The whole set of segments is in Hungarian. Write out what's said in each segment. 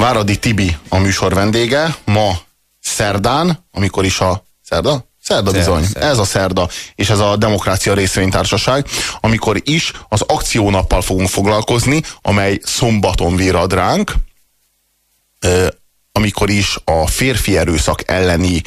Váradi Tibi a műsor vendége, ma szerdán, amikor is a szerda? Szerda bizony, szerda. ez a szerda, és ez a Demokrácia Részvénytársaság, amikor is az akciónappal fogunk foglalkozni, amely szombaton virad ránk, amikor is a férfi erőszak elleni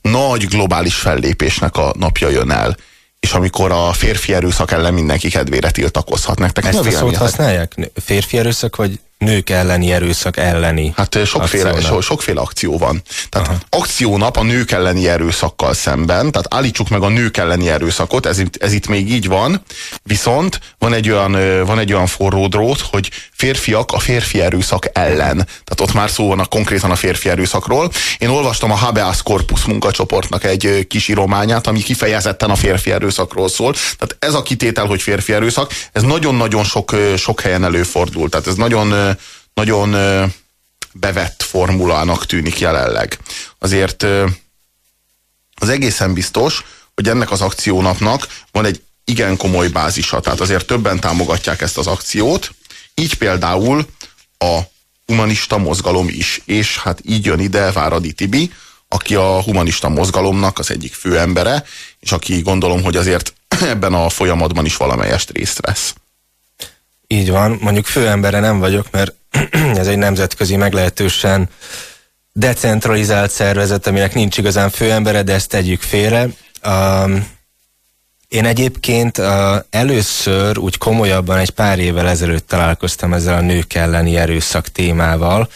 nagy globális fellépésnek a napja jön el és amikor a férfi erőszak ellen mindenki kedvére tiltakozhat. Nektek Ezt a szót használják? Férfi erőszak, vagy nők elleni erőszak elleni Hát sokféle, so, sokféle akció van. Tehát Aha. akciónap a nők elleni erőszakkal szemben, tehát állítsuk meg a nők elleni erőszakot, ez, ez itt még így van, viszont van egy olyan, van egy olyan forró drót, hogy férfiak a férfi erőszak ellen. Tehát ott már szó van a, konkrétan a férfi erőszakról. Én olvastam a Habeas Corpus munkacsoportnak egy kis írományát, ami kifejezetten a férfi erőszakról szól. Tehát ez a kitétel, hogy férfi erőszak, ez nagyon-nagyon sok, sok helyen előfordul. Tehát ez nagyon nagyon bevett formulának tűnik jelenleg. Azért az egészen biztos, hogy ennek az akciónapnak van egy igen komoly bázisa, tehát azért többen támogatják ezt az akciót, így például a humanista mozgalom is, és hát így jön ide Váradi Tibi, aki a humanista mozgalomnak az egyik fő embere, és aki gondolom, hogy azért ebben a folyamatban is valamelyest részt vesz. Így van, mondjuk főembere nem vagyok, mert ez egy nemzetközi meglehetősen decentralizált szervezet, aminek nincs igazán főembere, de ezt tegyük félre. Um, én egyébként uh, először úgy komolyabban egy pár évvel ezelőtt találkoztam ezzel a nők elleni erőszak témával,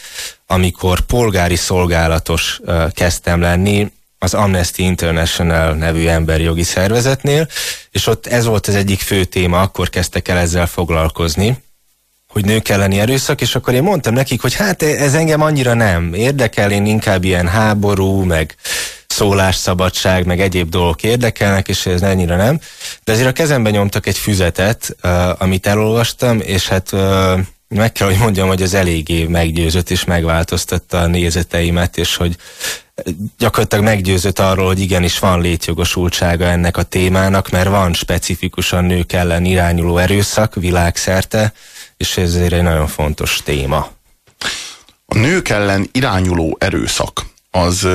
amikor polgári szolgálatos uh, kezdtem lenni, az Amnesty International nevű emberjogi szervezetnél, és ott ez volt az egyik fő téma, akkor kezdtek el ezzel foglalkozni, hogy nők elleni erőszak, és akkor én mondtam nekik, hogy hát ez engem annyira nem érdekel, én inkább ilyen háború, meg szólásszabadság, meg egyéb dolgok érdekelnek, és ez annyira nem. De azért a kezembe nyomtak egy füzetet, uh, amit elolvastam, és hát uh, meg kell, hogy mondjam, hogy az eléggé meggyőzött és megváltoztatta a nézeteimet, és hogy gyakorlatilag meggyőzött arról, hogy igenis van létjogosultsága ennek a témának, mert van specifikusan nők ellen irányuló erőszak világszerte, és ez egy nagyon fontos téma. A nők ellen irányuló erőszak az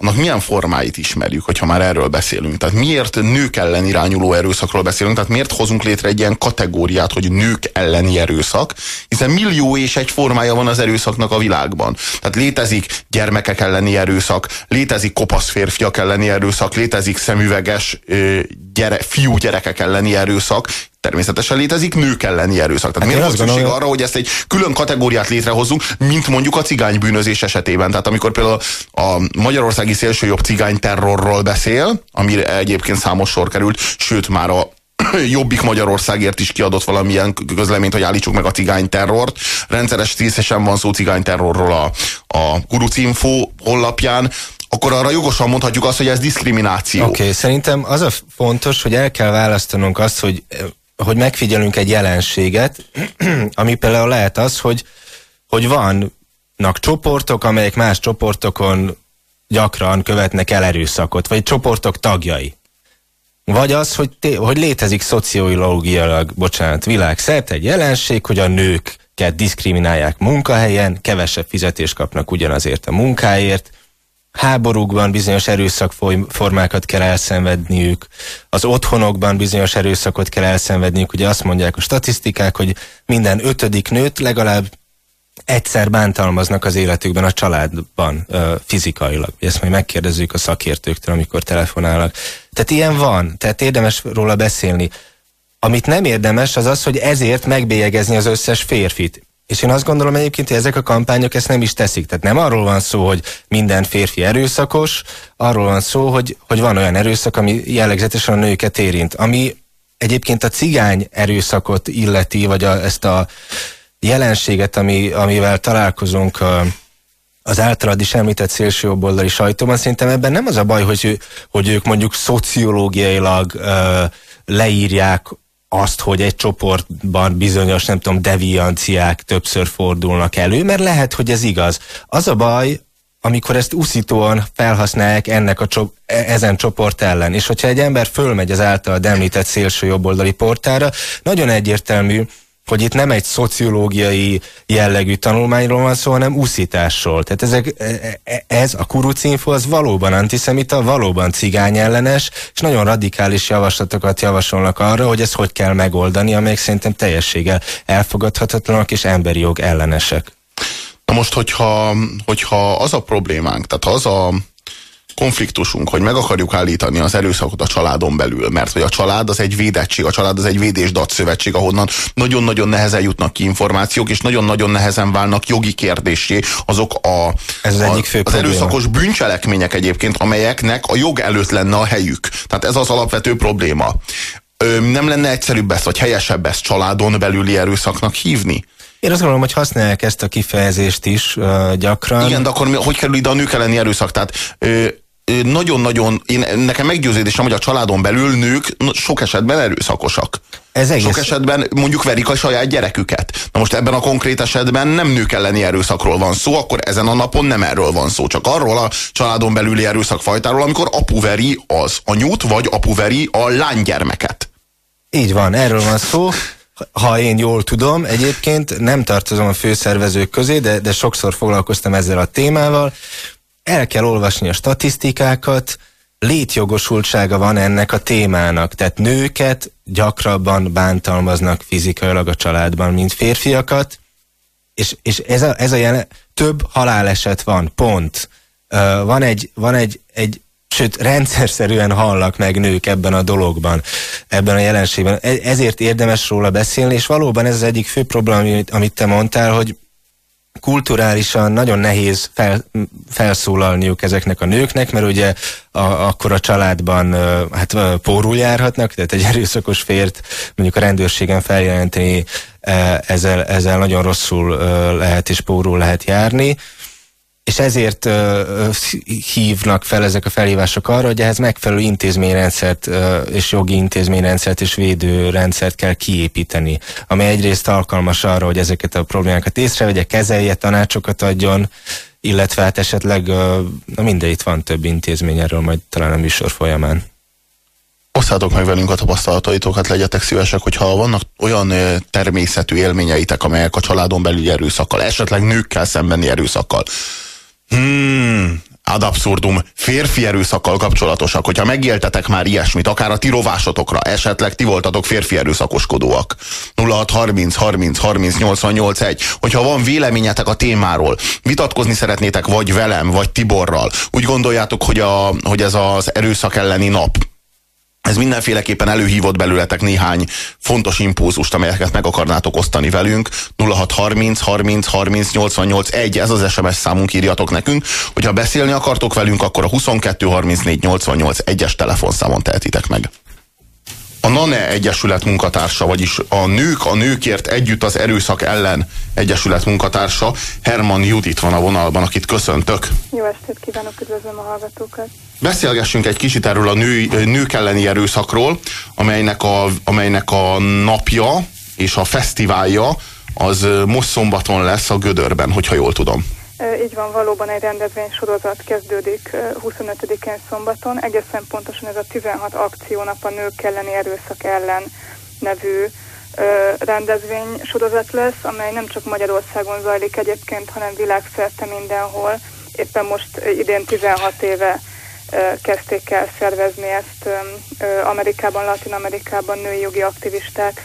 annak milyen formáit ismerjük, hogyha már erről beszélünk. Tehát miért nők ellen irányuló erőszakról beszélünk, tehát miért hozunk létre egy ilyen kategóriát, hogy nők elleni erőszak, hiszen millió és egy formája van az erőszaknak a világban. Tehát létezik gyermekek elleni erőszak, létezik kopasz férfiak elleni erőszak, létezik szemüveges gyere, fiú gyerekek elleni erőszak, természetesen létezik nők elleni erőszak. Tehát hát miért van szükség arra, hogy ezt egy külön kategóriát létrehozzunk, mint mondjuk a cigánybűnözés esetében. Tehát amikor például a magyarországi szélsőjobb cigányterrorról beszél, amire egyébként számos sor került, sőt már a Jobbik Magyarországért is kiadott valamilyen közleményt, hogy állítsuk meg a cigányterrort. Rendszeres tízesen van szó cigányterrorról a, a Info honlapján akkor arra jogosan mondhatjuk azt, hogy ez diszkrimináció. Oké, okay, szerintem az a fontos, hogy el kell választanunk azt, hogy hogy megfigyelünk egy jelenséget, ami például lehet az, hogy, hogy vannak csoportok, amelyek más csoportokon gyakran követnek el erőszakot, vagy csoportok tagjai. Vagy az, hogy, hogy létezik szociológiailag, bocsánat, világszerte egy jelenség, hogy a nőket diszkriminálják munkahelyen, kevesebb fizetést kapnak ugyanazért a munkáért, háborúkban bizonyos erőszakformákat kell elszenvedniük, az otthonokban bizonyos erőszakot kell elszenvedniük. Ugye azt mondják a statisztikák, hogy minden ötödik nőt legalább egyszer bántalmaznak az életükben a családban fizikailag. Ezt majd megkérdezzük a szakértőktől, amikor telefonálnak. Tehát ilyen van, tehát érdemes róla beszélni. Amit nem érdemes, az az, hogy ezért megbélyegezni az összes férfit. És én azt gondolom egyébként, hogy ezek a kampányok ezt nem is teszik. Tehát nem arról van szó, hogy minden férfi erőszakos, arról van szó, hogy, hogy van olyan erőszak, ami jellegzetesen a nőket érint. Ami egyébként a cigány erőszakot illeti, vagy a, ezt a jelenséget, ami, amivel találkozunk a, az általad is említett szélsőjobboldali sajtóban, szerintem ebben nem az a baj, hogy, hogy ők mondjuk szociológiailag uh, leírják azt, hogy egy csoportban bizonyos, nem tudom, devianciák többször fordulnak elő, mert lehet, hogy ez igaz. Az a baj, amikor ezt uszítóan felhasználják ennek a cso- e, ezen csoport ellen. És hogyha egy ember fölmegy az által említett szélső jobboldali portára, nagyon egyértelmű, hogy itt nem egy szociológiai jellegű tanulmányról van szó, hanem uszításról. Tehát ezek, e, e, ez a kurucinfo az valóban antiszemita, valóban cigány ellenes, és nagyon radikális javaslatokat javasolnak arra, hogy ezt hogy kell megoldani, amelyek szerintem teljességgel elfogadhatatlanak és emberi jog ellenesek. Na most, hogyha, hogyha az a problémánk, tehát az a konfliktusunk, hogy meg akarjuk állítani az erőszakot a családon belül, mert hogy a család az egy védettség, a család az egy védés szövetség, ahonnan nagyon-nagyon nehezen jutnak ki információk, és nagyon-nagyon nehezen válnak jogi kérdésé azok a, ez az, a, egyik fő az erőszakos bűncselekmények egyébként, amelyeknek a jog előtt lenne a helyük. Tehát ez az alapvető probléma. Ö, nem lenne egyszerűbb ezt, vagy helyesebb ezt családon belüli erőszaknak hívni? Én azt gondolom, hogy használják ezt a kifejezést is uh, gyakran. Igen, de akkor mi, hogy kerül ide a nők elleni erőszak? Tehát nagyon-nagyon, én, nekem meggyőződésem, hogy a családon belül nők sok esetben erőszakosak. Ez egész... Sok esetben mondjuk verik a saját gyereküket. Na most ebben a konkrét esetben nem nők elleni erőszakról van szó, akkor ezen a napon nem erről van szó, csak arról a családon belüli erőszakfajtáról, amikor apu veri az anyút, vagy apu veri a lánygyermeket. Így van, erről van szó ha én jól tudom, egyébként nem tartozom a főszervezők közé, de, de sokszor foglalkoztam ezzel a témával. El kell olvasni a statisztikákat, létjogosultsága van ennek a témának. Tehát nőket gyakrabban bántalmaznak fizikailag a családban, mint férfiakat, és, és ez a, ez a jelen, több haláleset van, pont. Uh, van egy, van egy, egy sőt, rendszerszerűen hallak meg nők ebben a dologban, ebben a jelenségben. E, ezért érdemes róla beszélni, és valóban ez az egyik fő probléma, amit te mondtál, hogy kulturálisan nagyon nehéz fel, felszólalniuk ezeknek a nőknek, mert ugye a, akkor a családban hát pórul járhatnak, tehát egy erőszakos fért mondjuk a rendőrségen feljelenteni ezzel, ezzel nagyon rosszul lehet és pórul lehet járni és ezért hívnak fel ezek a felhívások arra, hogy ehhez megfelelő intézményrendszert és jogi intézményrendszert és védőrendszert kell kiépíteni, ami egyrészt alkalmas arra, hogy ezeket a problémákat észrevegye, kezelje, tanácsokat adjon, illetve hát esetleg, na mindegy, itt van több intézmény erről majd talán a műsor folyamán. Osszátok meg velünk a tapasztalataitokat, legyetek szívesek, hogyha vannak olyan természetű élményeitek, amelyek a családon belüli erőszakkal, esetleg nőkkel szembeni erőszakkal, Hmm, ad abszurdum, férfi erőszakkal kapcsolatosak, hogyha megéltetek már ilyesmit, akár a ti rovásotokra, esetleg ti voltatok férfi erőszakoskodóak. 0630 30 30 88 1. Hogyha van véleményetek a témáról, vitatkozni szeretnétek vagy velem, vagy Tiborral, úgy gondoljátok, hogy, a, hogy ez az erőszak elleni nap, ez mindenféleképpen előhívott belőletek néhány fontos impulzust, amelyeket meg akarnátok osztani velünk. 0630 30 30 88 1, ez az SMS számunk, írjatok nekünk. Hogyha beszélni akartok velünk, akkor a 22 34 88 1-es telefonszámon tehetitek meg. A NANE Egyesület munkatársa, vagyis a Nők a Nőkért Együtt az Erőszak ellen Egyesület munkatársa, Herman Judit van a vonalban, akit köszöntök. Jó estét kívánok, üdvözlöm a hallgatókat. Beszélgessünk egy kicsit erről a nő, nők elleni erőszakról, amelynek a, amelynek a napja és a fesztiválja az most szombaton lesz a Gödörben, hogyha jól tudom. Így van, valóban egy rendezvény sorozat kezdődik 25-én szombaton. Egészen pontosan ez a 16 akciónap a nők elleni erőszak ellen nevű rendezvény sorozat lesz, amely nem csak Magyarországon zajlik egyébként, hanem világszerte mindenhol. Éppen most idén 16 éve kezdték el szervezni ezt Amerikában, Latin Amerikában női jogi aktivisták.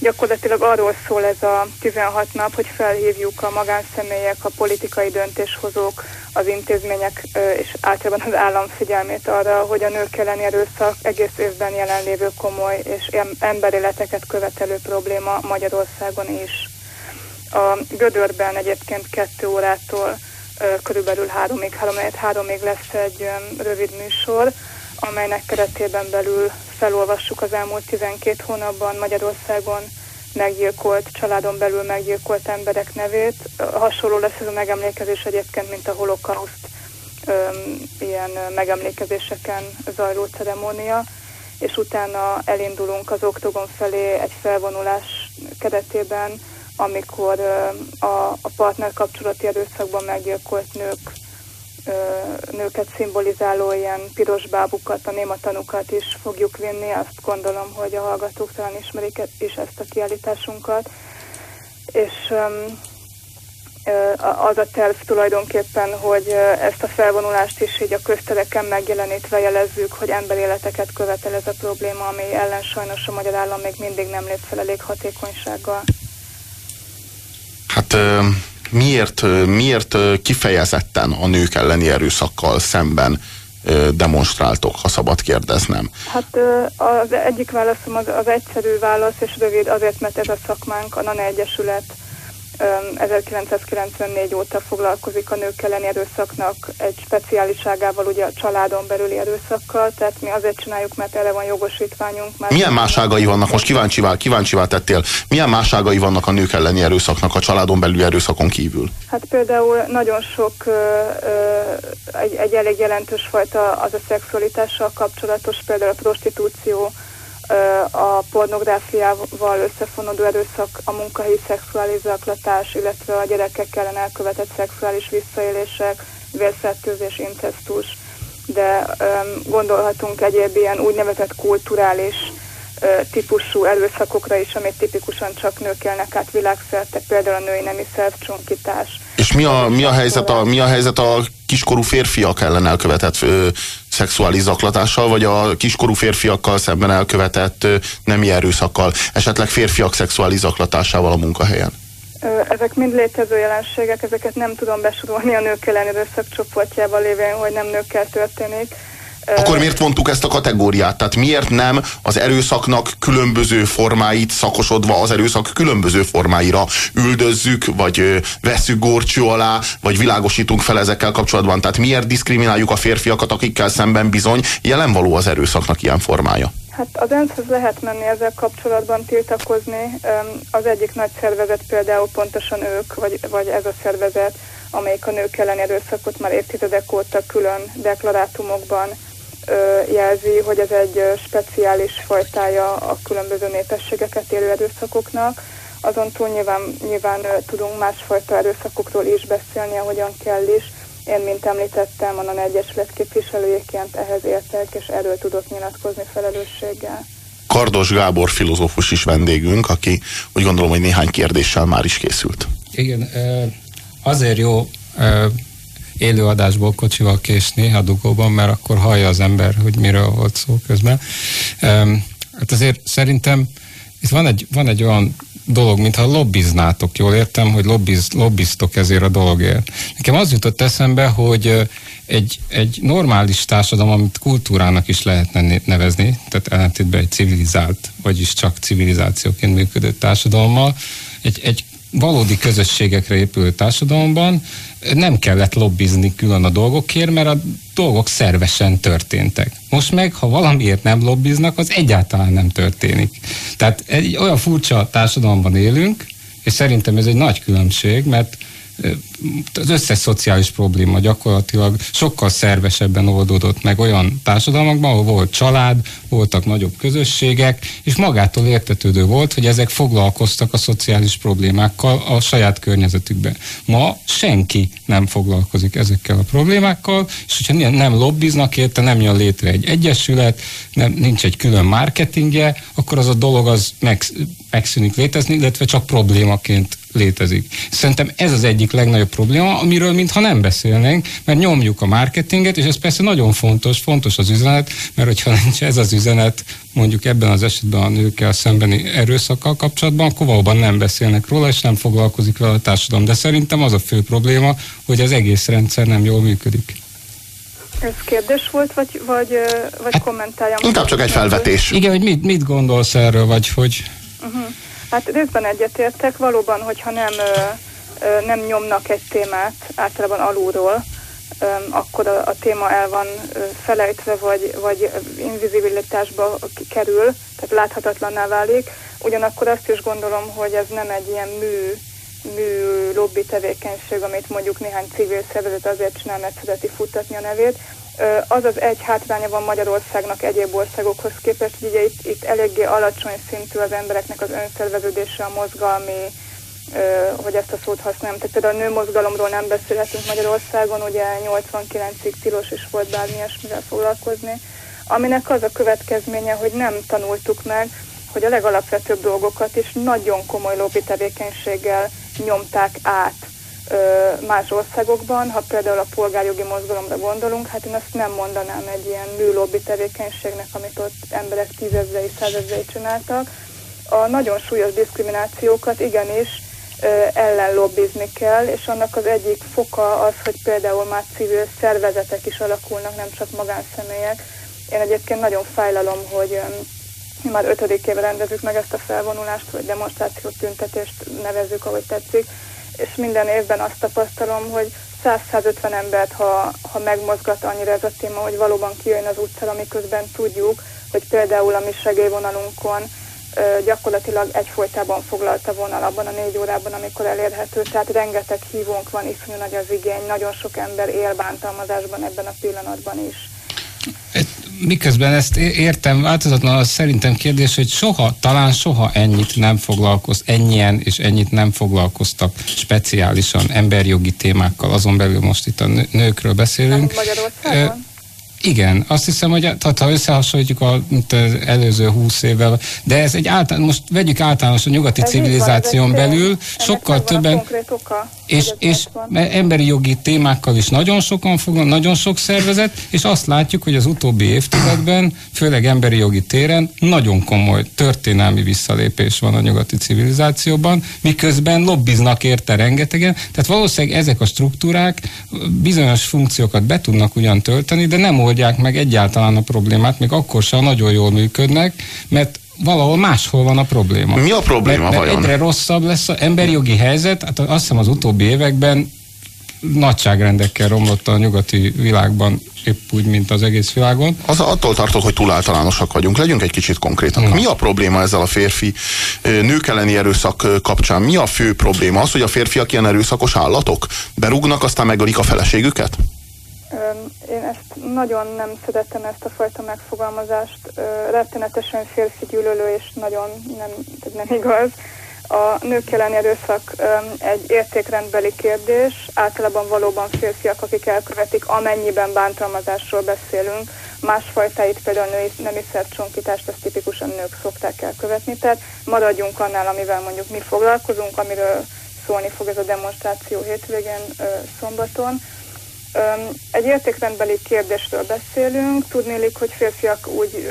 Gyakorlatilag arról szól ez a 16 nap, hogy felhívjuk a magánszemélyek, a politikai döntéshozók, az intézmények és általában az állam figyelmét arra, hogy a nők elleni erőszak egész évben jelenlévő komoly és emberéleteket követelő probléma Magyarországon is. A Gödörben egyébként kettő órától körülbelül háromig, három, háromig lesz egy rövid műsor, amelynek keretében belül felolvassuk az elmúlt 12 hónapban Magyarországon meggyilkolt, családon belül meggyilkolt emberek nevét. Hasonló lesz ez a megemlékezés egyébként, mint a holokauszt ilyen megemlékezéseken zajló ceremónia, és utána elindulunk az oktogon felé egy felvonulás keretében, amikor a, partner kapcsolati erőszakban meggyilkolt nők nőket szimbolizáló ilyen piros bábukat, a nématanukat is fogjuk vinni. Azt gondolom, hogy a hallgatók talán ismerik is ezt a kiállításunkat. és az a terv tulajdonképpen, hogy ezt a felvonulást is így a köztereken megjelenítve jelezzük, hogy emberéleteket követel ez a probléma, ami ellen sajnos a magyar állam még mindig nem lép fel elég hatékonysággal. Hát miért, miért kifejezetten a nők elleni erőszakkal szemben demonstráltok, ha szabad kérdeznem? Hát az egyik válaszom az, az egyszerű válasz, és rövid azért, mert ez a szakmánk, a NANE Egyesület 1994 óta foglalkozik a nők elleni erőszaknak egy speciáliságával, ugye a családon belüli erőszakkal, tehát mi azért csináljuk, mert erre van jogosítványunk. Már Milyen máságai vannak, most kíváncsivá, kíváncsivá tettél, milyen máságai vannak a nők elleni erőszaknak a családon belüli erőszakon kívül? Hát például nagyon sok, egy, egy elég jelentős fajta az a szexualitással kapcsolatos, például a prostitúció, a pornográfiával összefonódó erőszak, a munkahelyi szexuális zaklatás, illetve a gyerekek ellen elkövetett szexuális visszaélések, vérszertőzés, incestus, de gondolhatunk egyéb ilyen úgynevezett kulturális típusú erőszakokra is, amit tipikusan csak nők élnek át világszerte, például a női nemi szervcsonkítás. És mi a, mi a, helyzet, a, mi a helyzet a kiskorú férfiak ellen elkövetett ö, szexuális zaklatással, vagy a kiskorú férfiakkal szemben elkövetett ö, nemi erőszakkal, esetleg férfiak szexuális zaklatásával a munkahelyen? Ezek mind létező jelenségek, ezeket nem tudom besorolni a nők ellen erőszak csoportjával lévén, hogy nem nőkkel történik. Akkor miért vontuk ezt a kategóriát? Tehát miért nem az erőszaknak különböző formáit szakosodva az erőszak különböző formáira üldözzük, vagy veszük górcső alá, vagy világosítunk fel ezekkel kapcsolatban? Tehát miért diszkrimináljuk a férfiakat, akikkel szemben bizony jelen való az erőszaknak ilyen formája? Hát az ENSZ-hez lehet menni ezzel kapcsolatban tiltakozni. Az egyik nagy szervezet például pontosan ők, vagy, vagy ez a szervezet, amelyik a nők elleni erőszakot már évtizedek óta külön deklarátumokban jelzi, hogy ez egy speciális fajtája a különböző népességeket élő erőszakoknak. Azon túl nyilván, nyilván tudunk másfajta erőszakokról is beszélni, ahogyan kell is. Én, mint említettem, a Egyesület képviselőjeként ehhez értek, és erről tudok nyilatkozni felelősséggel. Kardos Gábor filozófus is vendégünk, aki úgy gondolom, hogy néhány kérdéssel már is készült. Igen, azért jó élőadásból kocsival késni a dugóban, mert akkor hallja az ember, hogy miről volt szó közben. Hát azért szerintem itt van egy, van egy olyan dolog, mintha lobbiznátok, jól értem, hogy lobbiz, lobbiztok ezért a dologért. Nekem az jutott eszembe, hogy egy, egy normális társadalom, amit kultúrának is lehetne nevezni, tehát ellentétben egy civilizált, vagyis csak civilizációként működő társadalommal, egy, egy valódi közösségekre épülő társadalomban nem kellett lobbizni külön a dolgokért, mert a dolgok szervesen történtek. Most meg, ha valamiért nem lobbiznak, az egyáltalán nem történik. Tehát egy olyan furcsa társadalomban élünk, és szerintem ez egy nagy különbség, mert az összes szociális probléma gyakorlatilag sokkal szervesebben oldódott meg olyan társadalmakban, ahol volt család, voltak nagyobb közösségek, és magától értetődő volt, hogy ezek foglalkoztak a szociális problémákkal a saját környezetükben. Ma senki nem foglalkozik ezekkel a problémákkal, és hogyha nem lobbiznak érte, nem jön létre egy egyesület, nem, nincs egy külön marketingje, akkor az a dolog az meg, megszűnik létezni, illetve csak problémaként létezik. Szerintem ez az egyik legnagyobb probléma, amiről mintha nem beszélnénk, mert nyomjuk a marketinget, és ez persze nagyon fontos, fontos az üzenet, mert hogyha nincs ez az üzenet, mondjuk ebben az esetben a nőkkel szembeni erőszakkal kapcsolatban, akkor valóban nem beszélnek róla, és nem foglalkozik vele a társadalom. De szerintem az a fő probléma, hogy az egész rendszer nem jól működik. Ez kérdés volt, vagy, vagy, vagy hát, kommentáljam? Inkább csak egy felvetés. Igen, hogy mit, mit gondolsz erről, vagy hogy... Uh-huh. Hát részben egyetértek, valóban, hogyha nem, nem nyomnak egy témát általában alulról, akkor a, a téma el van felejtve, vagy, vagy invizibilitásba kerül, tehát láthatatlanná válik. Ugyanakkor azt is gondolom, hogy ez nem egy ilyen mű, mű lobby tevékenység, amit mondjuk néhány civil szervezet azért csinál, mert szereti futtatni a nevét, az az egy hátránya van Magyarországnak egyéb országokhoz képest, hogy ugye itt, itt eléggé alacsony szintű az embereknek az önszerveződése, a mozgalmi, hogy ezt a szót használom. Tehát például a nőmozgalomról nem beszélhetünk Magyarországon, ugye 89-ig tilos is volt bármi ilyesmivel foglalkozni, aminek az a következménye, hogy nem tanultuk meg, hogy a legalapvetőbb dolgokat is nagyon komoly lobby tevékenységgel nyomták át más országokban, ha például a polgárjogi mozgalomra gondolunk, hát én azt nem mondanám egy ilyen műlobbi tevékenységnek, amit ott emberek tízezrei, százezrei csináltak. A nagyon súlyos diszkriminációkat igenis ellen lobbizni kell, és annak az egyik foka az, hogy például már civil szervezetek is alakulnak, nem csak magánszemélyek. Én egyébként nagyon fájlalom, hogy már ötödik éve rendezzük meg ezt a felvonulást, vagy demonstrációt, tüntetést nevezzük, ahogy tetszik, és minden évben azt tapasztalom, hogy 100-150 embert, ha, ha megmozgat annyira ez a téma, hogy valóban kijön az utcára, miközben tudjuk, hogy például a mi segélyvonalunkon gyakorlatilag egyfolytában foglalta vonal abban a négy órában, amikor elérhető. Tehát rengeteg hívónk van, iszonyú nagy az igény, nagyon sok ember él bántalmazásban ebben a pillanatban is. Miközben ezt értem, változatlan az szerintem kérdés, hogy soha, talán soha ennyit nem foglalkoz, ennyien és ennyit nem foglalkoztak speciálisan emberjogi témákkal, azon belül most itt a nőkről beszélünk. Nem Magyarországon? Igen, azt hiszem, hogy tehát, ha összehasonlítjuk a, az előző húsz évvel, de ez egy általán, most vegyük általános a nyugati ez civilizáción van, belül, sokkal többen, és, és emberi jogi témákkal is nagyon sokan fognak, nagyon sok szervezet, és azt látjuk, hogy az utóbbi évtizedben, főleg emberi jogi téren nagyon komoly történelmi visszalépés van a nyugati civilizációban, miközben lobbiznak érte rengetegen, tehát valószínűleg ezek a struktúrák bizonyos funkciókat be tudnak ugyan tölteni, de nem oldják meg egyáltalán a problémát, még akkor sem nagyon jól működnek, mert valahol máshol van a probléma. Mi a probléma mert, mert vajon? Egyre rosszabb lesz az emberi jogi helyzet, hát azt hiszem az utóbbi években nagyságrendekkel romlott a nyugati világban, épp úgy, mint az egész világon. Az attól tartok, hogy túl általánosak vagyunk. Legyünk egy kicsit konkrétak. Na. Mi a probléma ezzel a férfi nők elleni erőszak kapcsán? Mi a fő probléma? Az, hogy a férfiak ilyen erőszakos állatok? Berúgnak, aztán megölik a feleségüket? Én ezt nagyon nem szeretem, ezt a fajta megfogalmazást. Rettenetesen férfi gyűlölő, és nagyon nem, nem igaz. A nők elleni erőszak egy értékrendbeli kérdés. Általában valóban férfiak, akik elkövetik, amennyiben bántalmazásról beszélünk. Másfajtáit, például női nemi szercsonkítást, ezt tipikusan nők szokták elkövetni. Tehát maradjunk annál, amivel mondjuk mi foglalkozunk, amiről szólni fog ez a demonstráció hétvégén, szombaton egy értékrendbeli kérdésről beszélünk, tudnélik, hogy férfiak úgy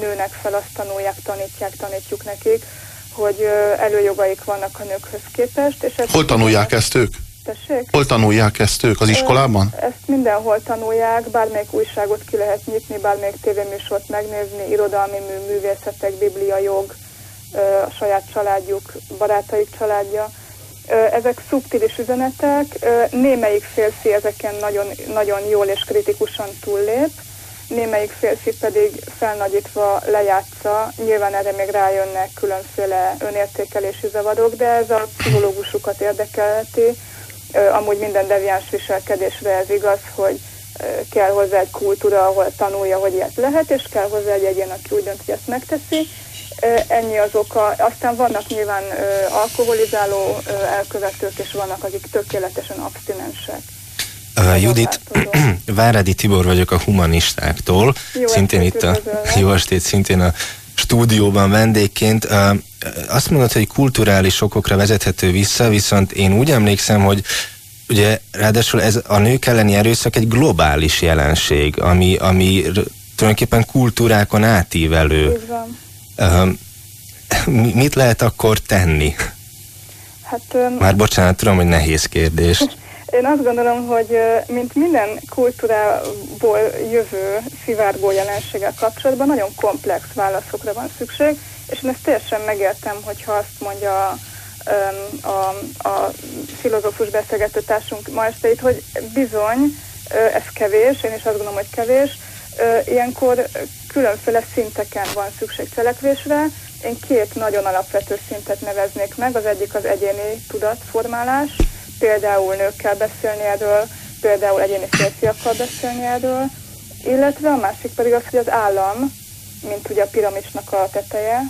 nőnek fel, azt tanulják, tanítják, tanítjuk nekik, hogy előjogaik vannak a nőkhöz képest. És Hol tanulják ezt ők? Tessék? Hol tanulják ezt ők? Az iskolában? Ezt mindenhol tanulják, bármelyik újságot ki lehet nyitni, bármelyik tévéműsort megnézni, irodalmi mű, művészetek, biblia, jog, a saját családjuk, barátaik családja ezek szubtilis üzenetek, némelyik férfi ezeken nagyon, nagyon jól és kritikusan túllép, némelyik férfi pedig felnagyítva lejátsza, nyilván erre még rájönnek különféle önértékelési zavarok, de ez a pszichológusukat érdekelheti, amúgy minden deviáns viselkedésre ez igaz, hogy kell hozzá egy kultúra, ahol tanulja, hogy ilyet lehet, és kell hozzá egy egyén, aki úgy dönt, hogy ezt megteszi, Ennyi az oka. Aztán vannak nyilván alkoholizáló elkövetők, és vannak, akik tökéletesen abstinensek. Uh, Judit, Váradi Tibor vagyok a humanistáktól, jó szintén itt a jó estét, szintén a stúdióban vendégként. Uh, azt mondod, hogy kulturális okokra vezethető vissza, viszont én úgy emlékszem, hogy ugye ráadásul ez a nők elleni erőszak egy globális jelenség, ami, ami tulajdonképpen kultúrákon átívelő. Így van. Mit lehet akkor tenni? Hát, Már bocsánat, tudom, hogy nehéz kérdés. Én azt gondolom, hogy mint minden kultúrából jövő szivárgó jelenséggel kapcsolatban nagyon komplex válaszokra van szükség, és én ezt teljesen megértem, hogyha azt mondja a, a, a filozófus beszélgető társunk ma este itt, hogy bizony, ez kevés, én is azt gondolom, hogy kevés, ilyenkor különféle szinteken van szükség cselekvésre. Én két nagyon alapvető szintet neveznék meg. Az egyik az egyéni tudatformálás, például nőkkel beszélni erről, például egyéni férfiakkal beszélni erről, illetve a másik pedig az, hogy az állam, mint ugye a piramisnak a teteje,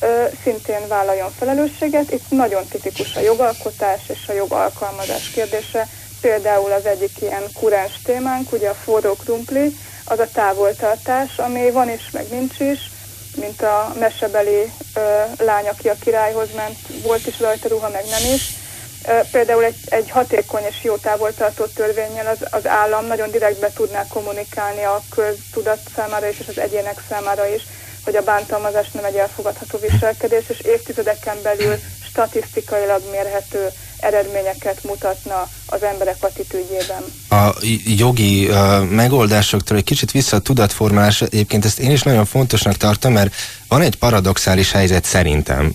ö, szintén vállaljon felelősséget. Itt nagyon tipikus a jogalkotás és a jogalkalmazás kérdése. Például az egyik ilyen kurens témánk, ugye a forró krumpli, az a távoltartás, ami van is, meg nincs is. mint a mesebeli ö, lány, aki a királyhoz ment, volt is rajta ruha, meg nem is. Ö, például egy, egy hatékony és jó távoltartó törvényel az, az állam nagyon direktbe tudná kommunikálni a köztudat számára is, és az egyének számára is, hogy a bántalmazás nem egy elfogadható viselkedés, és évtizedeken belül statisztikailag mérhető eredményeket mutatna az emberek attitűdjében. A jogi uh, megoldásoktól egy kicsit vissza a tudatformálás, egyébként ezt én is nagyon fontosnak tartom, mert van egy paradoxális helyzet szerintem,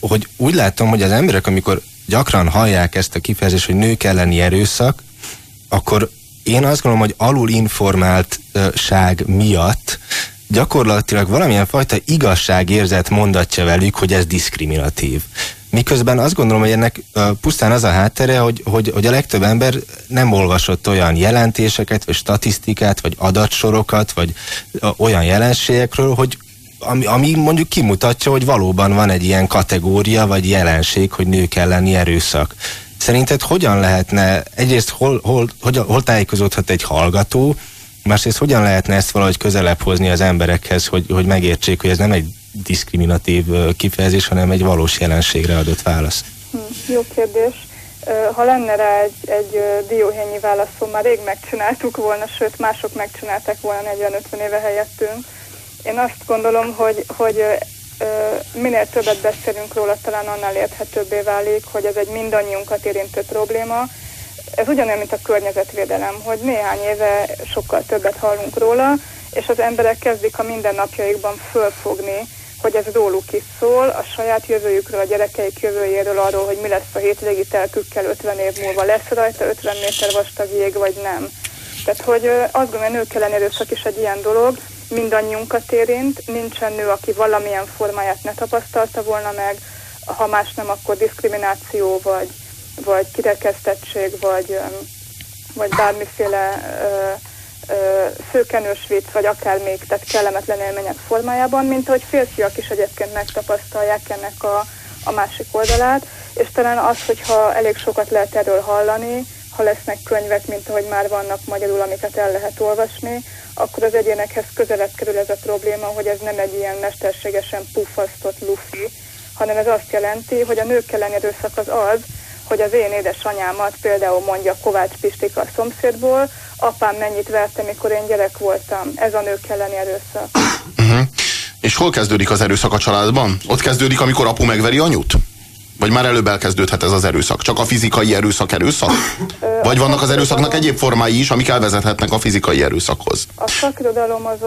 hogy úgy látom, hogy az emberek, amikor gyakran hallják ezt a kifejezést, hogy nők elleni erőszak, akkor én azt gondolom, hogy alulinformáltság miatt gyakorlatilag valamilyen fajta igazságérzet mondatja velük, hogy ez diszkriminatív. Miközben azt gondolom, hogy ennek pusztán az a háttere, hogy, hogy, hogy a legtöbb ember nem olvasott olyan jelentéseket, vagy statisztikát, vagy adatsorokat, vagy olyan jelenségekről, hogy ami, ami mondjuk kimutatja, hogy valóban van egy ilyen kategória, vagy jelenség, hogy nők elleni erőszak. Szerinted hogyan lehetne, egyrészt hol, hol, hol, hol tájékozódhat egy hallgató, másrészt hogyan lehetne ezt valahogy közelebb hozni az emberekhez, hogy, hogy megértsék, hogy ez nem egy diszkriminatív kifejezés, hanem egy valós jelenségre adott válasz? Hm, jó kérdés. Ha lenne rá egy, egy dióhényi válaszom, már rég megcsináltuk volna, sőt mások megcsinálták volna 40-50 éve helyettünk. Én azt gondolom, hogy, hogy minél többet beszélünk róla, talán annál érthetőbbé válik, hogy ez egy mindannyiunkat érintő probléma. Ez ugyanolyan, mint a környezetvédelem, hogy néhány éve sokkal többet hallunk róla, és az emberek kezdik a mindennapjaikban fölfogni, hogy ez róluk is szól, a saját jövőjükről, a gyerekeik jövőjéről, arról, hogy mi lesz a hétvégi telkükkel 50 év múlva, lesz rajta 50 méter vastag jég, vagy nem. Tehát, hogy azt gondolom, hogy nők ellen erőszak is egy ilyen dolog, mindannyiunkat érint, nincsen nő, aki valamilyen formáját ne tapasztalta volna meg, ha más nem, akkor diszkrimináció, vagy, vagy kirekesztettség, vagy, vagy bármiféle uh, szőkenős vicc, vagy akár még tehát kellemetlen élmények formájában, mint hogy férfiak is egyébként megtapasztalják ennek a, a másik oldalát, és talán az, hogyha elég sokat lehet erről hallani, ha lesznek könyvek, mint ahogy már vannak magyarul, amiket el lehet olvasni, akkor az egyénekhez közelebb kerül ez a probléma, hogy ez nem egy ilyen mesterségesen pufasztott lufi, hanem ez azt jelenti, hogy a nők elleni erőszak az az, hogy az én édesanyámat például mondja Kovács Pistika a szomszédból, apám mennyit verte, mikor én gyerek voltam. Ez a nők elleni erőszak. Uh-huh. És hol kezdődik az erőszak a családban? Ott kezdődik, amikor apu megveri anyut? Vagy már előbb elkezdődhet ez az erőszak? Csak a fizikai erőszak erőszak? Vagy vannak az erőszaknak egyéb formái is, amik elvezethetnek a fizikai erőszakhoz? A szakirodalom az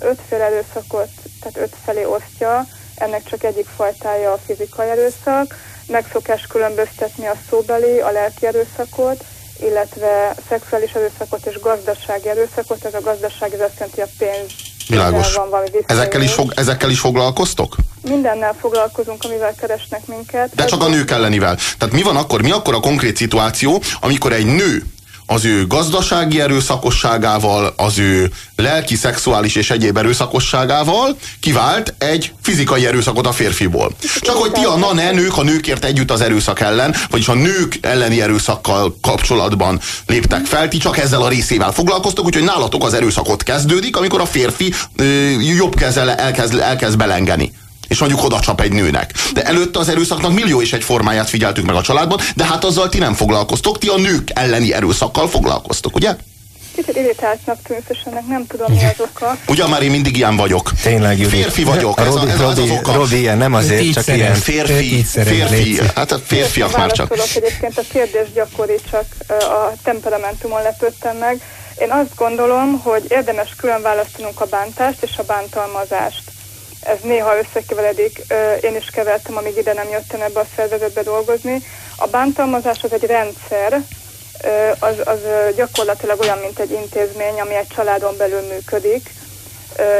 ötféle erőszakot, tehát ötfelé osztja, ennek csak egyik fajtája a fizikai erőszak. Megszokás különböztetni a szóbeli, a lelki erőszakot, illetve szexuális erőszakot és gazdasági erőszakot. Ez a gazdaság, ez azt jelenti a pénz. Világos. Van ezekkel, is fog, ezekkel is foglalkoztok? Mindennel foglalkozunk, amivel keresnek minket. De csak a nők ellenivel. Tehát mi van akkor, mi akkor a konkrét szituáció, amikor egy nő az ő gazdasági erőszakosságával, az ő lelki, szexuális és egyéb erőszakosságával kivált egy fizikai erőszakot a férfiból. Csak hogy ti a na ne nők, a nőkért együtt az erőszak ellen, vagyis a nők elleni erőszakkal kapcsolatban léptek fel, ti csak ezzel a részével foglalkoztok, úgyhogy nálatok az erőszakot kezdődik, amikor a férfi ö, jobb kezel elkezd, elkezd belengeni és mondjuk oda csap egy nőnek. De előtte az erőszaknak millió és egy formáját figyeltük meg a családban, de hát azzal ti nem foglalkoztok, ti a nők elleni erőszakkal foglalkoztok, ugye? Kicsit irritáltnak tűnsz, és ennek nem tudom mi az oka. Ugyan már én mindig ilyen vagyok. Tényleg, Judit. Férfi vagyok, ez, Rodi, a, ez, Rodi, ez az oka. Rodi ilyen, nem azért, Így csak szerint. ilyen. Férfi, férfi, hát a férfiak már csak. Egyébként a kérdés gyakori, csak a temperamentumon lepődtem meg. Én azt gondolom, hogy érdemes külön választanunk a bántást és a bántalmazást ez néha összekeveredik. Én is kevertem, amíg ide nem jöttem ebbe a szervezetbe dolgozni. A bántalmazás az egy rendszer, az, az gyakorlatilag olyan, mint egy intézmény, ami egy családon belül működik,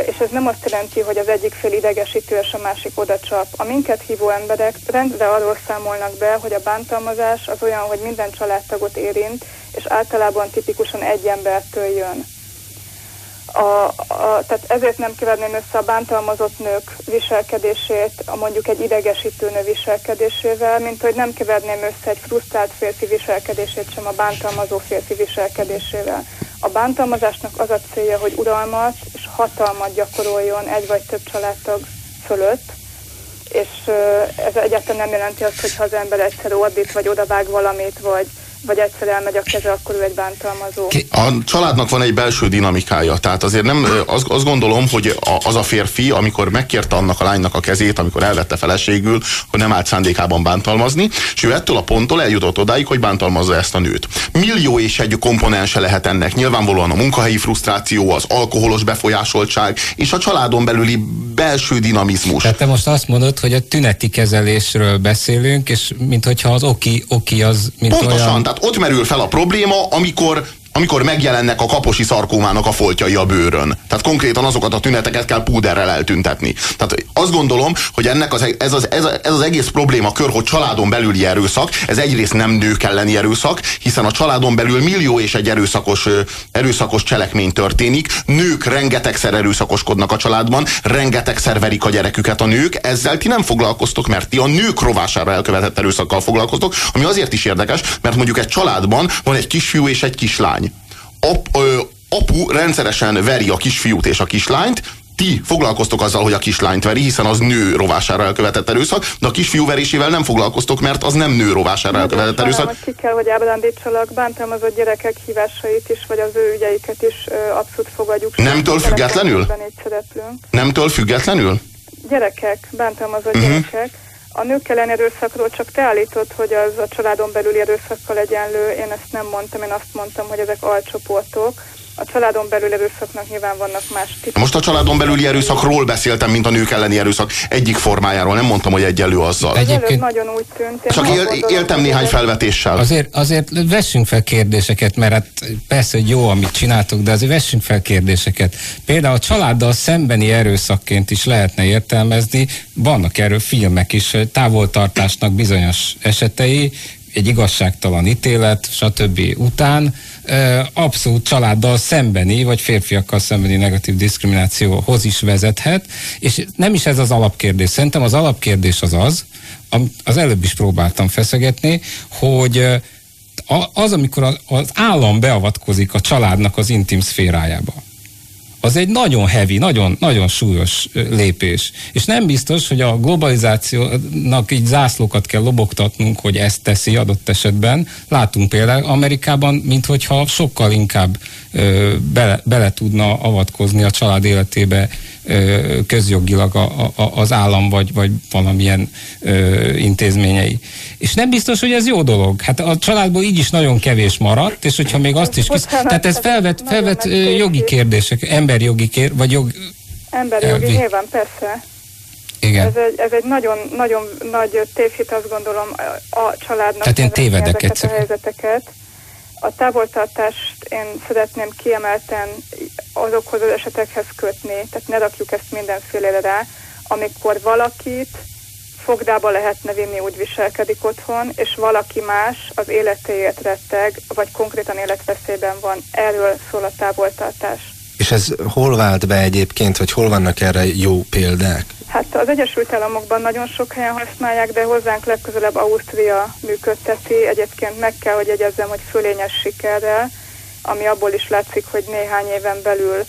és ez nem azt jelenti, hogy az egyik fél idegesítő, és a másik oda csap. A minket hívó emberek rendre arról számolnak be, hogy a bántalmazás az olyan, hogy minden családtagot érint, és általában tipikusan egy embertől jön a, a, tehát ezért nem kiverném össze a bántalmazott nők viselkedését a mondjuk egy idegesítő nő viselkedésével, mint hogy nem kiverném össze egy frusztrált férfi viselkedését sem a bántalmazó férfi viselkedésével. A bántalmazásnak az a célja, hogy uralmat és hatalmat gyakoroljon egy vagy több családtag fölött, és ez egyáltalán nem jelenti azt, hogy ha az ember egyszer ordít, vagy odavág valamit, vagy vagy egyszer elmegy a keze, akkor ő egy bántalmazó. A családnak van egy belső dinamikája, tehát azért nem, azt, azt gondolom, hogy az a férfi, amikor megkérte annak a lánynak a kezét, amikor elvette feleségül, hogy nem állt szándékában bántalmazni, és ő ettől a ponttól eljutott odáig, hogy bántalmazza ezt a nőt. Millió és egy komponense lehet ennek. Nyilvánvalóan a munkahelyi frusztráció, az alkoholos befolyásoltság, és a családon belüli belső dinamizmus. Tehát te most azt mondod, hogy a tüneti kezelésről beszélünk, és mintha az oki, oki az mint Pontosan, olyan tehát ott merül fel a probléma, amikor amikor megjelennek a kaposi szarkómának a foltjai a bőrön. Tehát konkrétan azokat a tüneteket kell púderrel eltüntetni. Tehát azt gondolom, hogy ennek az, ez, az, ez, ez az egész probléma kör, hogy családon belüli erőszak, ez egyrészt nem nők elleni erőszak, hiszen a családon belül millió és egy erőszakos, erőszakos cselekmény történik. Nők rengetegszer erőszakoskodnak a családban, rengetegszer verik a gyereküket a nők, ezzel ti nem foglalkoztok, mert ti a nők rovására elkövetett erőszakkal foglalkoztok, ami azért is érdekes, mert mondjuk egy családban van egy kisfiú és egy kislány ap, ö, apu rendszeresen veri a kisfiút és a kislányt, ti foglalkoztok azzal, hogy a kislányt veri, hiszen az nő rovására elkövetett erőszak, de a kisfiú verésével nem foglalkoztok, mert az nem nő rovására elkövetett erőszak. Hogy ki kell, hogy ábrándítsalak bántalmazott gyerekek hívásait is, vagy az ő ügyeiket is abszolút fogadjuk. Nemtől függetlenül? Nemtől függetlenül? Gyerekek, bántalmazott uh-huh. gyerekek a nők ellen erőszakról csak te állítod, hogy az a családon belüli erőszakkal egyenlő. Én ezt nem mondtam, én azt mondtam, hogy ezek alcsoportok a családon belül erőszaknak nyilván vannak más típusok. Most a családon belüli erőszakról beszéltem, mint a nők elleni erőszak egyik formájáról. Nem mondtam, hogy egyenlő azzal. Egyébként nagyon úgy tűnt. Csak él, éltem néhány felvetéssel. Azért, azért vessünk fel kérdéseket, mert hát persze, hogy jó, amit csináltok, de azért vessünk fel kérdéseket. Például a családdal szembeni erőszakként is lehetne értelmezni, vannak erről filmek is, távoltartásnak bizonyos esetei, egy igazságtalan ítélet, stb. után abszolút családdal szembeni, vagy férfiakkal szembeni negatív diszkriminációhoz is vezethet, és nem is ez az alapkérdés. Szerintem az alapkérdés az az, az előbb is próbáltam feszegetni, hogy az, amikor az állam beavatkozik a családnak az intim szférájába az egy nagyon heavy, nagyon, nagyon súlyos lépés. És nem biztos, hogy a globalizációnak így zászlókat kell lobogtatnunk, hogy ezt teszi adott esetben. Látunk például Amerikában, minthogyha sokkal inkább ö, bele, bele tudna avatkozni a család életébe közjogilag a, a, az állam vagy, vagy valamilyen ö, intézményei. És nem biztos, hogy ez jó dolog. Hát a családból így is nagyon kevés maradt, és hogyha még azt is... Kis... Tehát ez felvet, felvet jogi kérdések, emberjogi kér, vagy jog... Emberjogi, nyilván, persze. Igen. Ez egy, ez egy nagyon, nagyon nagy tévhit, azt gondolom, a családnak. Tehát én tévedek egyszer. A helyzeteket. A távoltartást én szeretném kiemelten azokhoz az esetekhez kötni, tehát ne rakjuk ezt mindenfélére rá, amikor valakit fogdába lehetne vinni, úgy viselkedik otthon, és valaki más az életéért retteg, vagy konkrétan életveszélyben van. Erről szól a távoltartás. És ez hol vált be egyébként, vagy hol vannak erre jó példák? Hát az Egyesült Államokban nagyon sok helyen használják, de hozzánk legközelebb Ausztria működteti. Egyébként meg kell, hogy jegyezzem, hogy fölényes sikerrel, ami abból is látszik, hogy néhány éven belül